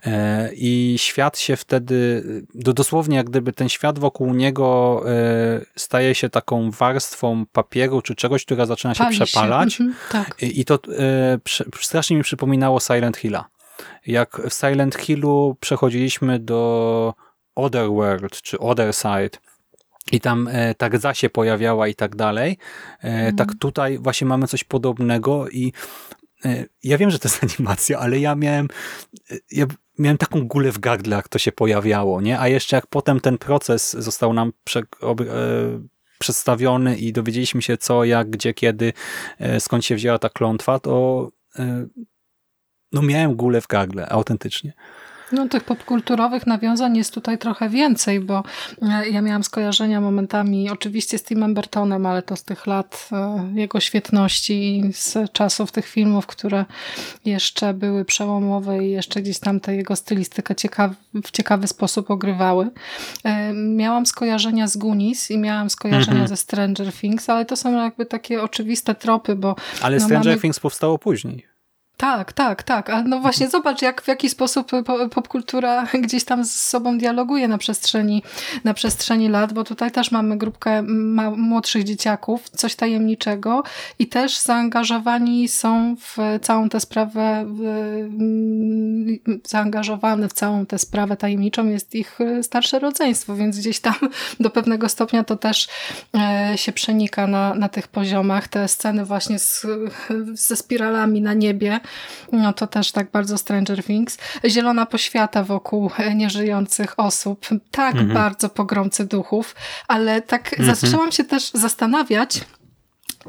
E, I świat się wtedy, dosłownie jak gdyby ten świat wokół niego e, staje się taką warstwą papieru czy czegoś, która zaczyna się Pali przepalać. Się. Mhm, tak. I to e, strasznie mi przypominało Silent Hilla. Jak w Silent Hillu przechodziliśmy do Otherworld czy Other Side, i tam e, tak za się pojawiała i tak dalej. E, mhm. Tak tutaj właśnie mamy coś podobnego i e, ja wiem, że to jest animacja, ale ja miałem e, ja miałem taką gulę w gardle, jak to się pojawiało, nie? A jeszcze jak potem ten proces został nam prze, ob, e, przedstawiony i dowiedzieliśmy się co, jak, gdzie, kiedy, e, skąd się wzięła ta klątwa, to no miałem gulę w gardle, autentycznie. No tych popkulturowych nawiązań jest tutaj trochę więcej, bo e, ja miałam skojarzenia momentami oczywiście z Timem Burtonem, ale to z tych lat e, jego świetności i z czasów tych filmów, które jeszcze były przełomowe i jeszcze gdzieś tam tę jego stylistykę ciekaw, w ciekawy sposób ogrywały. E, miałam skojarzenia z Goonies i miałam skojarzenia mhm. ze Stranger Things, ale to są jakby takie oczywiste tropy, bo... Ale no, Stranger mamy... Things powstało później. Tak, tak, tak. A no właśnie zobacz, jak w jaki sposób popkultura gdzieś tam z sobą dialoguje na przestrzeni, na przestrzeni lat, bo tutaj też mamy grupkę młodszych dzieciaków, coś tajemniczego i też zaangażowani są w całą tę sprawę, zaangażowane w całą tę sprawę tajemniczą jest ich starsze rodzeństwo, więc gdzieś tam do pewnego stopnia to też e, się przenika na, na tych poziomach. Te sceny właśnie z, ze spiralami na niebie, no to też tak bardzo Stranger Things. Zielona poświata wokół nieżyjących osób, tak mhm. bardzo pogromcy duchów, ale tak mhm. zaczęłam się też zastanawiać,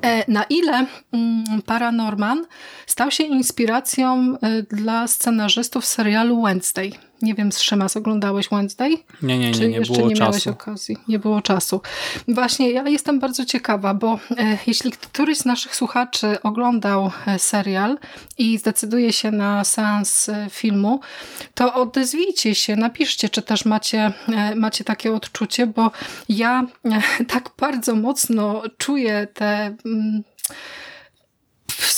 E, na ile mm, Paranorman stał się inspiracją e, dla scenarzystów serialu Wednesday. Nie wiem, z Szymas oglądałeś Wednesday? Nie, nie, nie, Czy nie jeszcze było nie czasu. miałeś okazji? Nie było czasu. Właśnie, ja jestem bardzo ciekawa, bo e, jeśli któryś z naszych słuchaczy oglądał e, serial i zdecyduje się na seans e, filmu, to odezwijcie się, napiszcie, czy też macie, e, macie takie odczucie, bo ja e, tak bardzo mocno czuję te... Mm,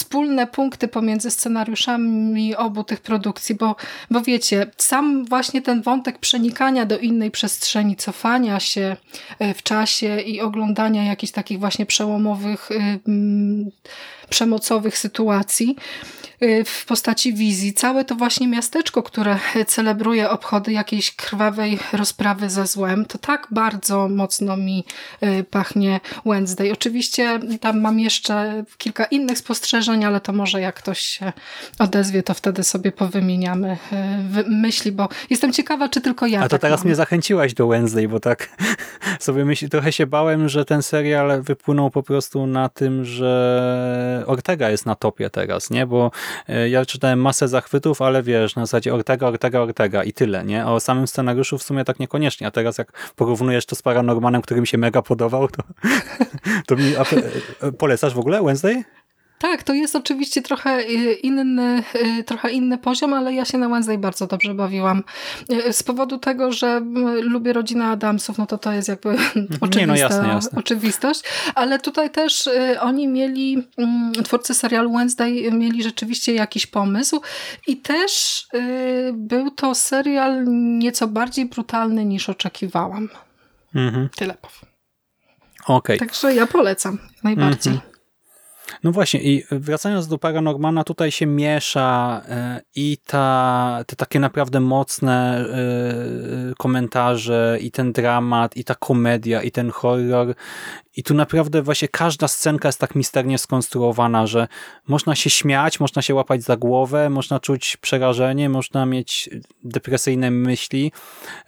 wspólne punkty pomiędzy scenariuszami obu tych produkcji, bo, bo wiecie, sam właśnie ten wątek przenikania do innej przestrzeni, cofania się e, w czasie i oglądania jakichś takich właśnie przełomowych, y, przemocowych sytuacji, Y, w postaci wizji. Całe to właśnie miasteczko, które celebruje obchody jakiejś krwawej rozprawy ze złem, to tak bardzo mocno mi y, pachnie Wednesday. Oczywiście tam mam jeszcze kilka innych spostrzeżeń, ale to może jak ktoś się odezwie, to wtedy sobie powymieniamy y, myśli, bo jestem ciekawa, czy tylko ja A to tak teraz mam. mnie zachęciłaś do Wednesday, bo tak sobie myśli, trochę się bałem, że ten serial wypłynął po prostu na tym, że Ortega jest na topie teraz, nie? Bo E, ja czytałem masę zachwytów, ale wiesz, na zasadzie Ortega, Ortega, Ortega i tyle, nie? A o samym scenariuszu w sumie tak niekoniecznie. A teraz jak porównujesz to z Paranormanem, który mi się mega podobał, to, to mi... A, e, polecasz w ogóle Wednesday? Tak, to jest oczywiście trochę y, inny, y, trochę inny poziom, ale ja się na Wednesday bardzo dobrze bawiłam. Y, z powodu tego, że lubię rodzinę Adamsów, no to to jest jakby oczywista, Nie, no jasne, jasne. oczywistość, ale tutaj też oni mieli, mm, twórcy serialu Wednesday mieli rzeczywiście jakiś pomysł i też był to serial nieco bardziej brutalny niż oczekiwałam. Mhm. Tyle powiem. Okay. Także ja polecam najbardziej. Mhm. No właśnie i wracając do Paranormana, tutaj się miesza e, i ta, te takie naprawdę mocne e, komentarze i ten dramat, i ta komedia, i ten horror i tu naprawdę właśnie każda scenka jest tak misternie skonstruowana, że można się śmiać, można się łapać za głowę, można czuć przerażenie, można mieć depresyjne myśli.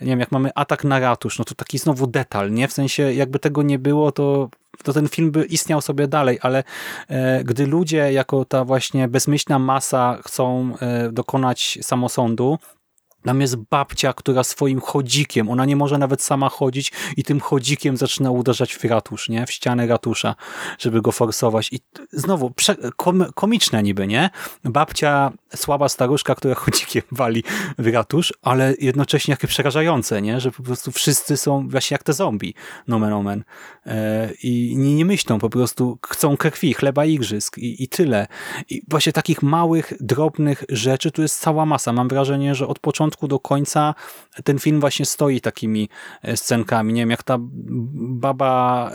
Nie wiem, jak mamy atak na ratusz, no to taki znowu detal, nie? W sensie jakby tego nie było, to to ten film by istniał sobie dalej, ale e, gdy ludzie jako ta właśnie bezmyślna masa chcą e, dokonać samosądu, tam jest babcia, która swoim chodzikiem, ona nie może nawet sama chodzić i tym chodzikiem zaczyna uderzać w ratusz, nie? W ścianę ratusza, żeby go forsować. I znowu, kom komiczne niby, nie? Babcia, słaba staruszka, która chodzikiem wali w ratusz, ale jednocześnie jakie przerażające, nie? Że po prostu wszyscy są właśnie jak te zombie, nomen omen. E, I nie, nie myślą, po prostu chcą krwi, chleba igrzysk i, i tyle. I właśnie takich małych, drobnych rzeczy tu jest cała masa. Mam wrażenie, że od początku początku do końca ten film właśnie stoi takimi e, scenkami. Nie wiem, jak ta baba e,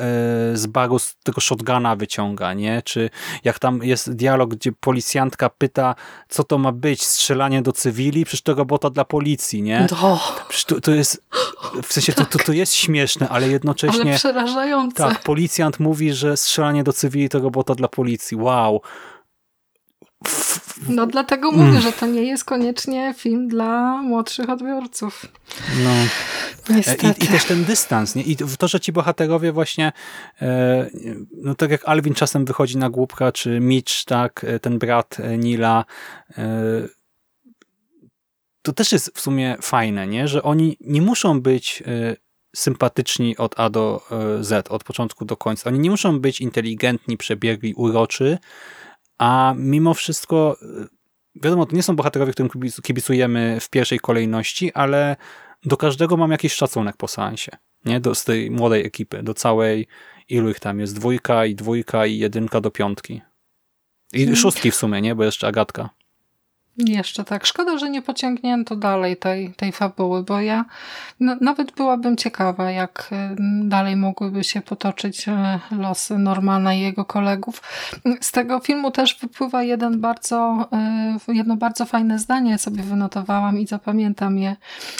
z baru z tego shotguna wyciąga, nie? Czy jak tam jest dialog, gdzie policjantka pyta, co to ma być, strzelanie do cywili? Przecież to robota dla policji, nie? No. To, to jest, w sensie to, to, to jest śmieszne, ale jednocześnie... Ale przerażające. Tak, policjant mówi, że strzelanie do cywili to robota dla policji. Wow. No dlatego mówię, mm. że to nie jest koniecznie film dla młodszych odbiorców. No. Niestety. I, I, też ten dystans. Nie? I to, że ci bohaterowie właśnie e, no tak jak Alvin czasem wychodzi na głupka, czy Mitch, tak, e, ten brat e, Nila to też jest w sumie fajne, nie? że oni nie muszą być sympatyczni od A do Z, od początku do końca. Oni nie muszą być inteligentni, przebiegli, uroczy, a mimo wszystko, y, wiadomo, to nie są bohaterowie, którym kibicujemy w pierwszej kolejności, ale do każdego mam jakiś szacunek po seansie. Nie? Do, z tej młodej ekipy, do całej, ilu ich tam jest, dwójka i dwójka i jedynka do piątki. I hmm. szóstki w sumie, nie? Bo jeszcze Agatka. Jeszcze tak. Szkoda, że nie pociągnięto dalej tej, tej fabuły, bo ja no, nawet byłabym ciekawa, jak y, dalej mogłyby się potoczyć y, losy Normana i jego kolegów. Z tego filmu też wypływa jeden bardzo, y, jedno bardzo fajne zdanie, sobie wynotowałam i zapamiętam je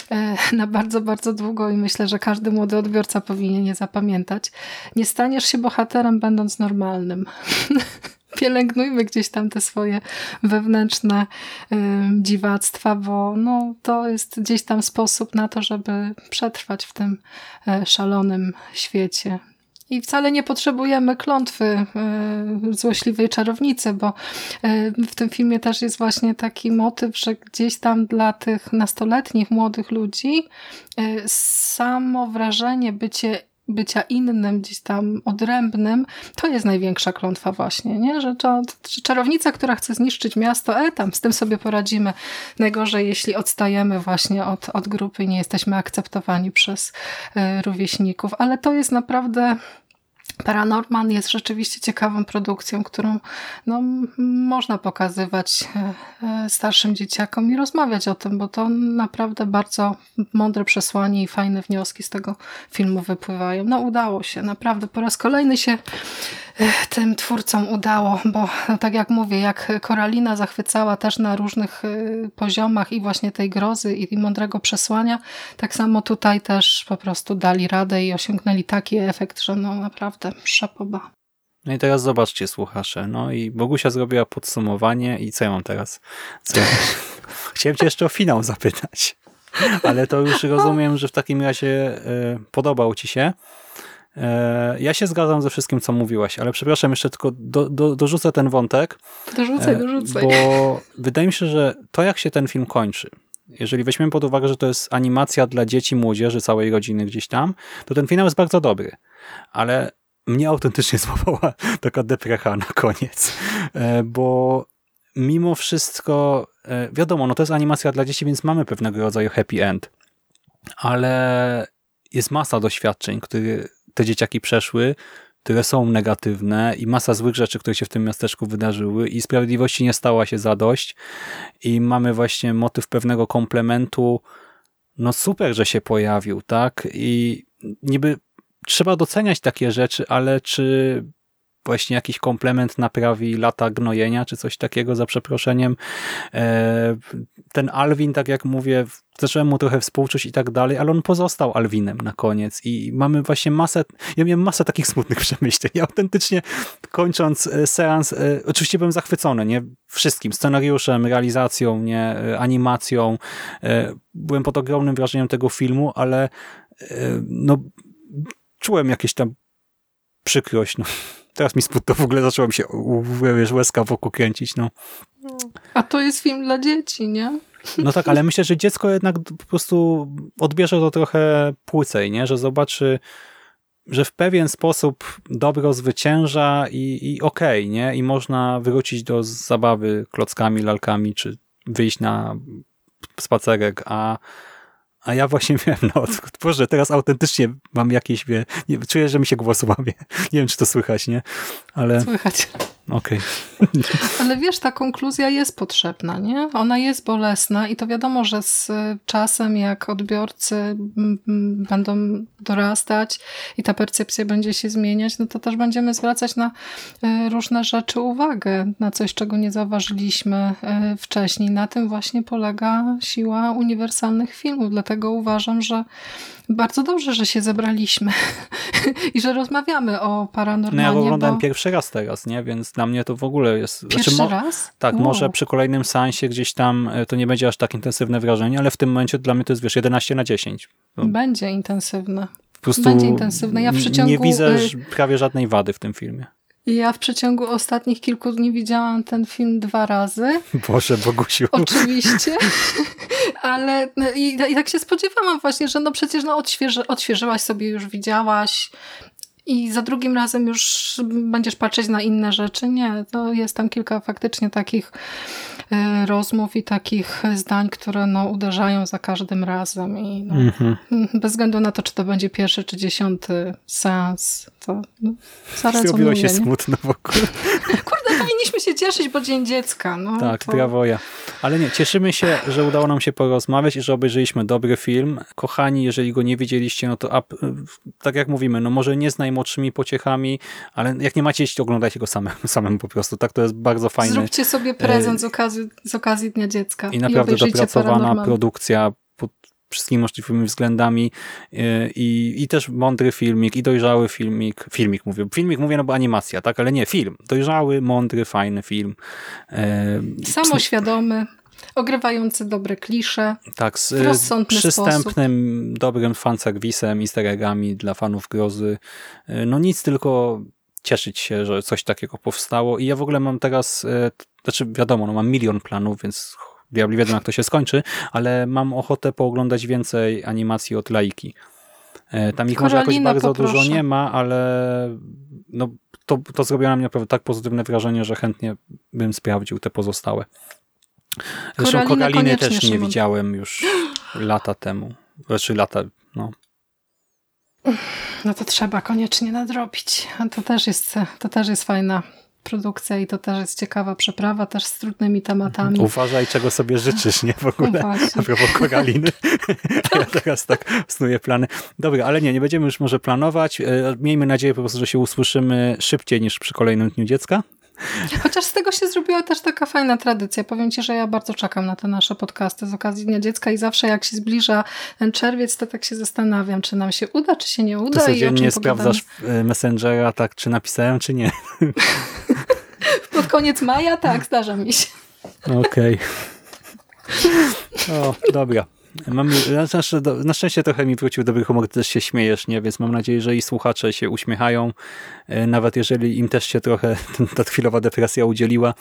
na bardzo, bardzo długo i myślę, że każdy młody odbiorca powinien je zapamiętać. Nie staniesz się bohaterem, będąc normalnym. pielęgnujmy gdzieś tam te swoje wewnętrzne y, dziwactwa, bo no, to jest gdzieś tam sposób na to, żeby przetrwać w tym y, szalonym świecie. I wcale nie potrzebujemy klątwy e, złośliwej czarownicy, bo e, w tym filmie też jest właśnie taki motyw, że gdzieś tam dla tych nastoletnich, młodych ludzi samo wrażenie bycie bycia innym, gdzieś tam odrębnym, to jest największa klątwa właśnie, nie? Że czarownica, która chce zniszczyć miasto, e tam, z tym sobie poradzimy. Najgorzej, jeśli odstajemy właśnie od, od grupy i nie jesteśmy akceptowani przez y, rówieśników, ale to jest naprawdę Paranorman jest rzeczywiście ciekawą produkcją, którą no, można pokazywać e, e, starszym dzieciakom i rozmawiać o tym, bo to naprawdę bardzo mądre przesłanie i fajne wnioski z tego filmu wypływają. No udało się, naprawdę po raz kolejny się tym twórcom udało, bo no, tak jak mówię, jak Koralina zachwycała też na różnych y, poziomach i właśnie tej grozy i mądrego przesłania, tak samo tutaj też po prostu dali radę i osiągnęli taki efekt, że no naprawdę szapoba. No i teraz zobaczcie słuchacze, no i Bogusia zrobiła podsumowanie i co ja mam teraz? Co? Chciałem cię jeszcze o finał zapytać, ale to już rozumiem, że w takim razie y, podobał ci się. E, ja się zgadzam ze wszystkim, co mówiłaś, ale przepraszam, jeszcze tylko do, do, dorzucę ten wątek. Dorzucaj, e, dorzucaj. Bo wydaje mi się, że to jak się ten film kończy, jeżeli weźmiemy pod uwagę, że to jest animacja dla dzieci, młodzieży, całej rodziny gdzieś tam, to ten finał jest bardzo dobry. Ale mnie autentycznie złapała taka deprecha na koniec, e, bo mimo wszystko, wiadomo, no to jest animacja dla dzieci, więc mamy pewnego rodzaju happy end, ale jest masa doświadczeń, które te dzieciaki przeszły, które są negatywne i masa złych rzeczy, które się w tym miasteczku wydarzyły i sprawiedliwości nie stała się zadość i mamy właśnie motyw pewnego komplementu, no super, że się pojawił, tak? I niby trzeba doceniać takie rzeczy, ale czy właśnie jakiś komplement naprawi lata gnojenia, czy coś takiego, za przeproszeniem. E, ten Alwin, tak jak mówię, zacząłem mu trochę współczuć i tak dalej, ale on pozostał Alwinem na koniec i mamy właśnie masę, ja miałem masę takich smutnych przemyśleń. Ja autentycznie kończąc e, seans, e, oczywiście byłem zachwycony, nie? Wszystkim, scenariuszem, realizacją, nie? Animacją. Byłem pod ogromnym wrażeniem tego filmu, ale no, czułem jakieś tam przykrość, no Teraz mi to w ogóle zaczęło mi się wiesz, łezka wokół kręcić. No. A to jest film dla dzieci, nie? No tak, ale myślę, że dziecko jednak po prostu odbierze to trochę płycej, nie? że zobaczy, że w pewien sposób dobro zwycięża i, i okej, okay, nie? I można wrócić do zabawy klockami, lalkami, czy wyjść na spacerek, a a ja właśnie miałem na odwrót. Teraz autentycznie mam jakieś, wie, nie, czuję, że mi się głos łamie. Nie wiem, czy to słychać, nie? Ale... Słychać. Okej. Okay. Ale wiesz, ta konkluzja jest potrzebna, nie? Ona jest bolesna i to wiadomo, że z czasem, jak odbiorcy będą dorastać i ta percepcja będzie się zmieniać, no to też będziemy zwracać na e, różne rzeczy uwagę, na coś, czego nie zauważyliśmy e, wcześniej. Na tym właśnie polega siła uniwersalnych filmów. Dlatego uważam, że bardzo dobrze, że się zebraliśmy i że rozmawiamy o paranormalnie. No ja oglądałem bo... pierwszy raz teraz, nie? Więc dla mnie to w ogóle jest... Znaczy, Pierwszy znaczy, raz? Tak, wow. może przy kolejnym seansie gdzieś tam e, to nie będzie aż tak intensywne wrażenie, ale w tym momencie dla mnie to jest, wiesz, 11 na 10. To... Będzie intensywne. Po prostu będzie intensywne. Ja w przeciągu... Nie widzę prawie żadnej wady w tym filmie. Ja w przeciągu ostatnich kilku dni widziałam ten film dwa razy. Boże, Bogusiu. Oczywiście. Ale no, i, i, tak się spodziewałam właśnie, że no przecież no odświeży, odświeżyłaś sobie, już widziałaś i za drugim razem już będziesz patrzeć na inne rzeczy. Nie, to jest tam kilka faktycznie takich rozmów i takich zdań, które no, uderzają za każdym razem i no, -hmm. bez względu na to, czy to będzie pierwszy czy dziesiąty seans, to no, Zrobiło się nie? smutno wokół. Kurde, powinniśmy się cieszyć, bo Dzień Dziecka. No, tak, to... brawo ja. Ale nie, cieszymy się, że udało nam się porozmawiać i że obejrzeliśmy dobry film. Kochani, jeżeli go nie widzieliście, no to tak jak mówimy, no może nie z najmłodszymi pociechami, ale jak nie macie jeśli oglądajcie go samym, samym po prostu. Tak, to jest bardzo fajne. Zróbcie sobie prezent z okazji, z okazji Dnia Dziecka. I naprawdę I dopracowana produkcja wszystkimi możliwymi względami e, i, i też mądry filmik, i dojrzały filmik, filmik mówię, filmik mówię, no bo animacja, tak, ale nie, film, dojrzały, mądry, fajny film. E, Samoświadomy. Ogrywający dobre klisze. Tak, z przystępnym, sposób. dobrym fanserwisem, easter eggami dla fanów grozy. No nic, tylko cieszyć się, że coś takiego powstało i ja w ogóle mam teraz, znaczy wiadomo, no mam milion planów, więc diabli wiedzą jak to się skończy, ale mam ochotę pooglądać więcej animacji od Laiki. E, tam ich może jakoś bardzo poproszę. dużo nie ma, ale no, to, to zrobiło na mnie naprawdę tak pozytywne wrażenie, że chętnie bym sprawdził te pozostałe. Zresztą Koraliny też nie widziałem już lata temu. Znaczy lata, no no to trzeba koniecznie nadrobić. To też jest, to też jest fajna produkcja i to też jest ciekawa przeprawa, też z trudnymi tematami. Uważaj, czego sobie życzysz, nie? W ogóle, Właśnie. a propos koraliny. tak. Ja teraz tak snuję plany. Dobra, ale nie, nie będziemy już może planować. E, miejmy nadzieję po prostu, że się usłyszymy szybciej niż przy kolejnym Dniu Dziecka. Chociaż z tego się zrobiła też taka fajna tradycja. Powiem Ci, że ja bardzo czekam na te nasze podcasty z okazji Dnia Dziecka i zawsze jak się zbliża ten czerwiec, to tak się zastanawiam, czy nam się uda, czy się nie uda. To codziennie sprawdzasz pogadamy. Messengera, tak, czy napisałem, czy nie. Pod koniec maja? Tak, zdarza mi się. Okej. Okay. O, dobra. Mam, na szczęście trochę mi wrócił dobry humor, też się śmiejesz, nie? Więc mam nadzieję, że i słuchacze się uśmiechają, e, nawet jeżeli im też się trochę ta chwilowa depresja udzieliła.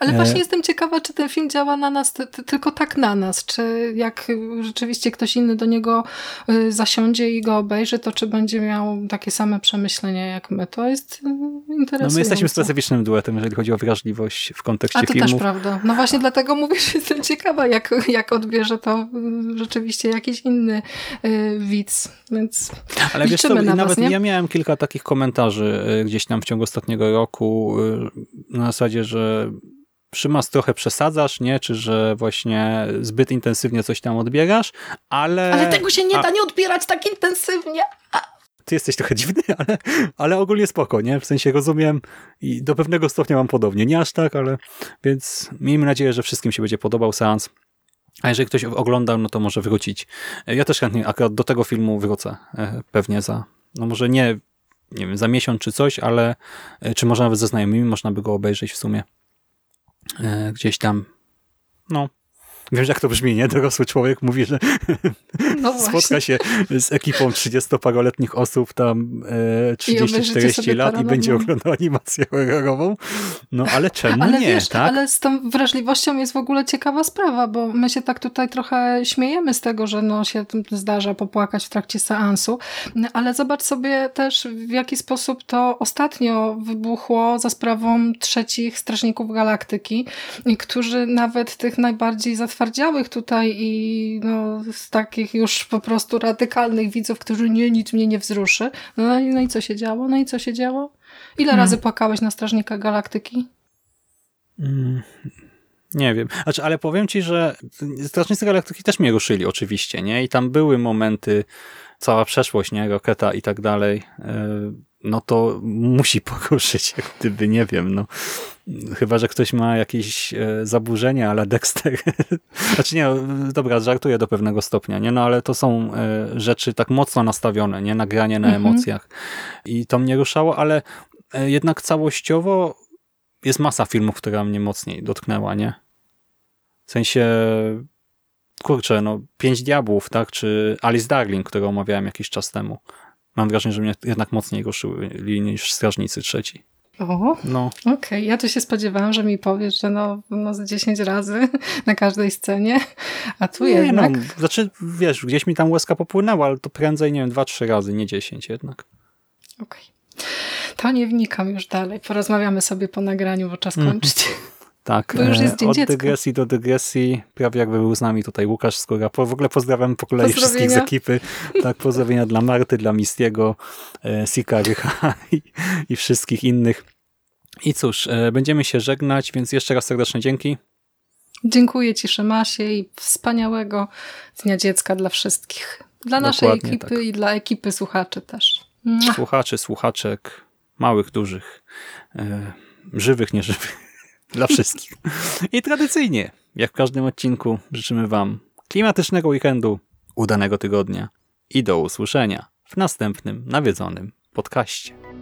Ale e, właśnie jestem ciekawa, czy ten film działa na nas tylko tak na nas, czy jak rzeczywiście ktoś inny do niego e, zasiądzie i go obejrzy, to czy będzie miał takie same przemyślenia jak my. To jest interesujące. No my jesteśmy specyficznym duetem, jeżeli chodzi o wrażliwość w kontekście filmów. A to filmów. też prawda. No właśnie dlatego mówię, że jestem ciekawa, jak, jak odbierze to rzeczywiście jakiś inny y, widz, więc Ale wiesz co, na nawet was, ja miałem kilka takich komentarzy y, gdzieś tam w ciągu ostatniego roku y, na zasadzie, że Szymas trochę przesadzasz, nie? Czy że właśnie zbyt intensywnie coś tam odbierasz, ale... Ale tego się nie A... da nie odbierać tak intensywnie! Ty jesteś trochę dziwny, ale, ale ogólnie spoko, nie? W sensie rozumiem i do pewnego stopnia mam podobnie. Nie aż tak, ale... Więc miejmy nadzieję, że wszystkim się będzie podobał seans. A jeżeli ktoś oglądał, no to może wrócić. Ja też chętnie akurat do tego filmu wrócę. E, pewnie za, no może nie, nie wiem, za miesiąc czy coś, ale e, czy może nawet ze znajomymi można by go obejrzeć w sumie. E, gdzieś tam, no, Wiesz, jak to brzmi, nie? Dorosły człowiek mówi, że no spotka się z ekipą 30-paroletnich osób tam e, 30-40 lat i będzie oglądał animację horrorową. No ale czemu ale nie, wiesz, tak? Ale z tą wrażliwością jest w ogóle ciekawa sprawa, bo my się tak tutaj trochę śmiejemy z tego, że no się zdarza popłakać w trakcie seansu, ale zobacz sobie też w jaki sposób to ostatnio wybuchło za sprawą trzecich Strażników Galaktyki, którzy nawet tych najbardziej zatwardzałych zatwardziałych tutaj i no, z takich już po prostu radykalnych widzów, którzy nie, nic mnie nie wzruszy. No, no i co się działo? No i co się działo? Ile hmm. razy płakałeś na Strażnika Galaktyki? Hmm. Nie wiem. Znaczy, ale powiem ci, że Strażnicy Galaktyki też mnie ruszyli oczywiście, nie? I tam były momenty, cała przeszłość, nie? Roketa i tak dalej. E, no to musi poruszyć, jak gdyby, nie wiem, no. Chyba, że ktoś ma jakieś e, zaburzenia, ale Dexter... znaczy nie, dobra, żartuję do pewnego stopnia, nie? No ale to są e, rzeczy tak mocno nastawione, nie? Nagranie na mhm. emocjach. I to mnie ruszało, ale e, jednak całościowo jest masa filmów, która mnie mocniej dotknęła, nie? W sensie kurczę, no Pięć Diabłów, tak? Czy Alice Darling, którą omawiałem jakiś czas temu. Mam wrażenie, że mnie jednak mocniej ruszyły niż Strażnicy trzeci. O, no. okej. Okay. Ja tu się spodziewałam, że mi powiesz, że no, no z 10 razy na każdej scenie, a tu nie, jednak... No, znaczy, wiesz, gdzieś mi tam łezka popłynęła, ale to prędzej, nie wiem, dwa, trzy razy, nie 10 jednak. Okej. Okay. To nie wnikam już dalej. Porozmawiamy sobie po nagraniu, bo czas mm. Tak, już jest e, od dziecka. dygresji do dygresji, prawie jakby był z nami tutaj Łukasz Skóra. W ogóle pozdrawiam po kolei wszystkich z ekipy. Tak, pozdrowienia dla Marty, dla Mistiego, e, Sika, Rycha i, i wszystkich innych. I cóż, e, będziemy się żegnać, więc jeszcze raz serdeczne dzięki. Dziękuję Ci, Szymasie i wspaniałego Dnia Dziecka dla wszystkich. Dla naszej Dokładnie ekipy tak. i dla ekipy słuchaczy też. Słuchaczy, słuchaczek, małych, dużych, e, żywych, nieżywych. Dla wszystkich. I tradycyjnie, jak w każdym odcinku, życzymy Wam klimatycznego weekendu, udanego tygodnia i do usłyszenia w następnym nawiedzonym podcaście.